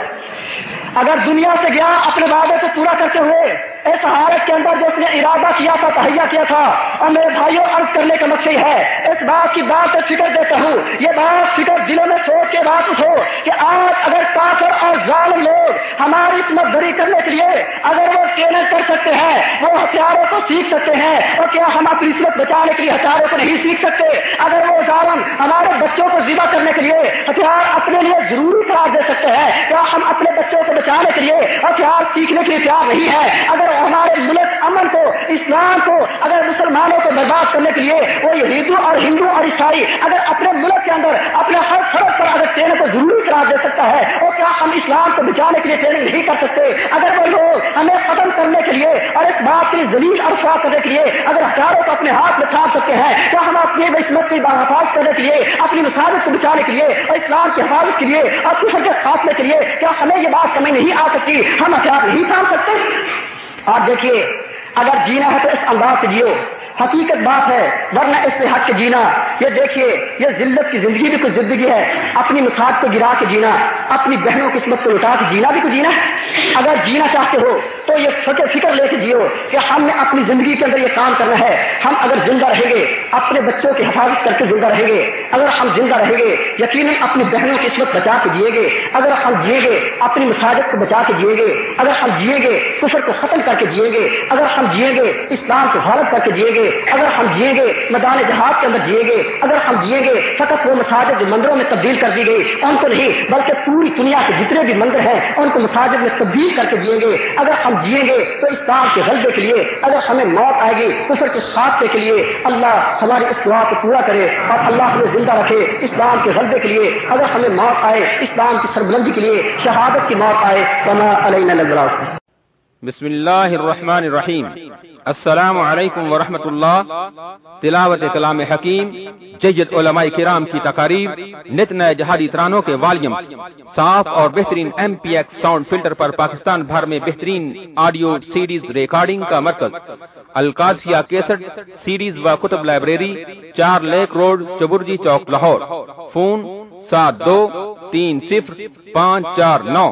اگر دنیا سے گیا، اپنے وعدے کو پورا کرتے ہوئے اس حالت کے اندر جو اس نے ارادہ کیا تھا تہیا کیا تھا اور میرے بھائیوں، عرض کرنے کا مقصد ہے، اس بات کی بات سے فکر دیتا ہوں۔ یہ بات فکر دلوں میں سوچ کے بات اٹھو کہ آج اگر کافر اور ظالم لوگ ہماری مزدوری کرنے کے لیے اگر وہ ٹریننگ کر سکتے ہیں، وہ ہتھیاروں کو سیکھ سکتے ہیں، اور کیا ہم اپنی عصمت بچانے کے لیے ہتھیاروں کو نہیں سیکھ سکتے؟ اگر وہ ظالم ہمارے بچوں کو ذبح کرنے کے لیے ہتھیار اپنے لیے ضروری قرار دے سکتے ہیں، کیا ہم اپنے بچوں کو بچانے کے لیے ہتھیار سیکھنے کے لیے تیار نہیں ہے اگر ہمارے ملک امن کو، اسلام کو، اگر مسلمانوں کو برباد کرنے کے لیے وہ ہندو اور ہندو اور عیسائی اگر اپنے ملک کے اندر، اپنے ہر فرق پر اگر ٹریننگ کو ضروری قرار دے سکتا ہے اور کیا ہم اسلام کو بچانے کے لیے ٹریننگ نہیں کر سکتے؟ اگر وہ لوگ ہمیں ختم کرنے کے لیے اور اس بات کے زمین اور افواہ کرنے کے لیے اگر ہتھیاروں کو اپنے ہاتھ میں تھام سکتے ہیں، کیا ہم اپنی عصمت کی حفاظت کرنے کے لیے، اپنی مساجد کو بچانے کے لیے اور اسلام کی حفاظت کے لیے اور کفر کے خاتمے کے لیے، کیا ہمیں یہ بات سمجھ نہیں آ سکتی؟ ہم ہتھیار نہیں تھام سکتے۔ آپ دیکھیے اگر جینا ہے تو اس انداز سے جیو۔ حقیقت بات ہے، ورنہ اس سے ہٹ کے جینا۔ یہ دیکھیے، یہ ذلت کی زندگی بھی کچھ زندگی ہے۔ اپنی مساج کو گرا کے جینا، اپنی بہنوں قسمت کو لٹا کے جینا بھی کچھ جینا ہے۔ اگر جینا چاہتے ہو، تو یہ فکر فکر لے کے جیو کہ ہم نے اپنی زندگی کے اندر یہ کام کرنا ہے۔ ہم اگر زندہ رہیں گے، اپنے بچوں کی حفاظت کر کے زندہ رہیں گے۔ اگر ہم زندہ رہیں گے، یقیناً اپنی بہنوں کی قسمت بچا کے جیے گے۔ اگر ہم جیے گے، اپنی مساجد کو بچا کے جیے گے۔ اگر ہم جیے گے، کفر کو ختم کر کے جیے گے۔ اگر ہم جیے گے، اسلام کو غالب کر کے جیے گے۔ اگر ہم جیے گے، میدان جہاد کے اندر جیے گے، اگر ہم جیے گے، فقط وہ مساجد جو مندروں میں تبدیل کر دی گئی، ان کو نہیں، بلکہ پوری دنیا کے جتنے بھی مندر ہیں، ان کو مساجد میں تبدیل کر کے جییں گے۔ اگر ہم جییں گے تو اسلام کے غلبے کے لیے، اگر ہمیں موت آئے گی کفر کے خاتمے کے لیے، اللہ ہماری اس دعا کو پورا کرے اور اللہ ہمیں زندہ رکھے اسلام کے غلبے کے لیے۔ اگر ہمیں موت آئے اسلام کی سربلندی کے لیے، شہادت کی موت آئے تو بسم اللہ الرحمن الرحیم۔ السلام علیکم ورحمۃ اللہ۔ تلاوت کلام حکیم، جید علماء کرام کی تقاریب، نت نئے جہادی ترانوں کے والیم۔ صاف اور بہترین M P X sound filter پر پاکستان بھر میں بہترین آڈیو سیڈیز ریکارڈنگ کا مرکز۔ القادسیہ کیسٹ سیڈیز و کتب لائبریری، چار لیک روڈ، چبرجی چوک، لاہور۔ فون سات دو تین صفر پانچ چار نو۔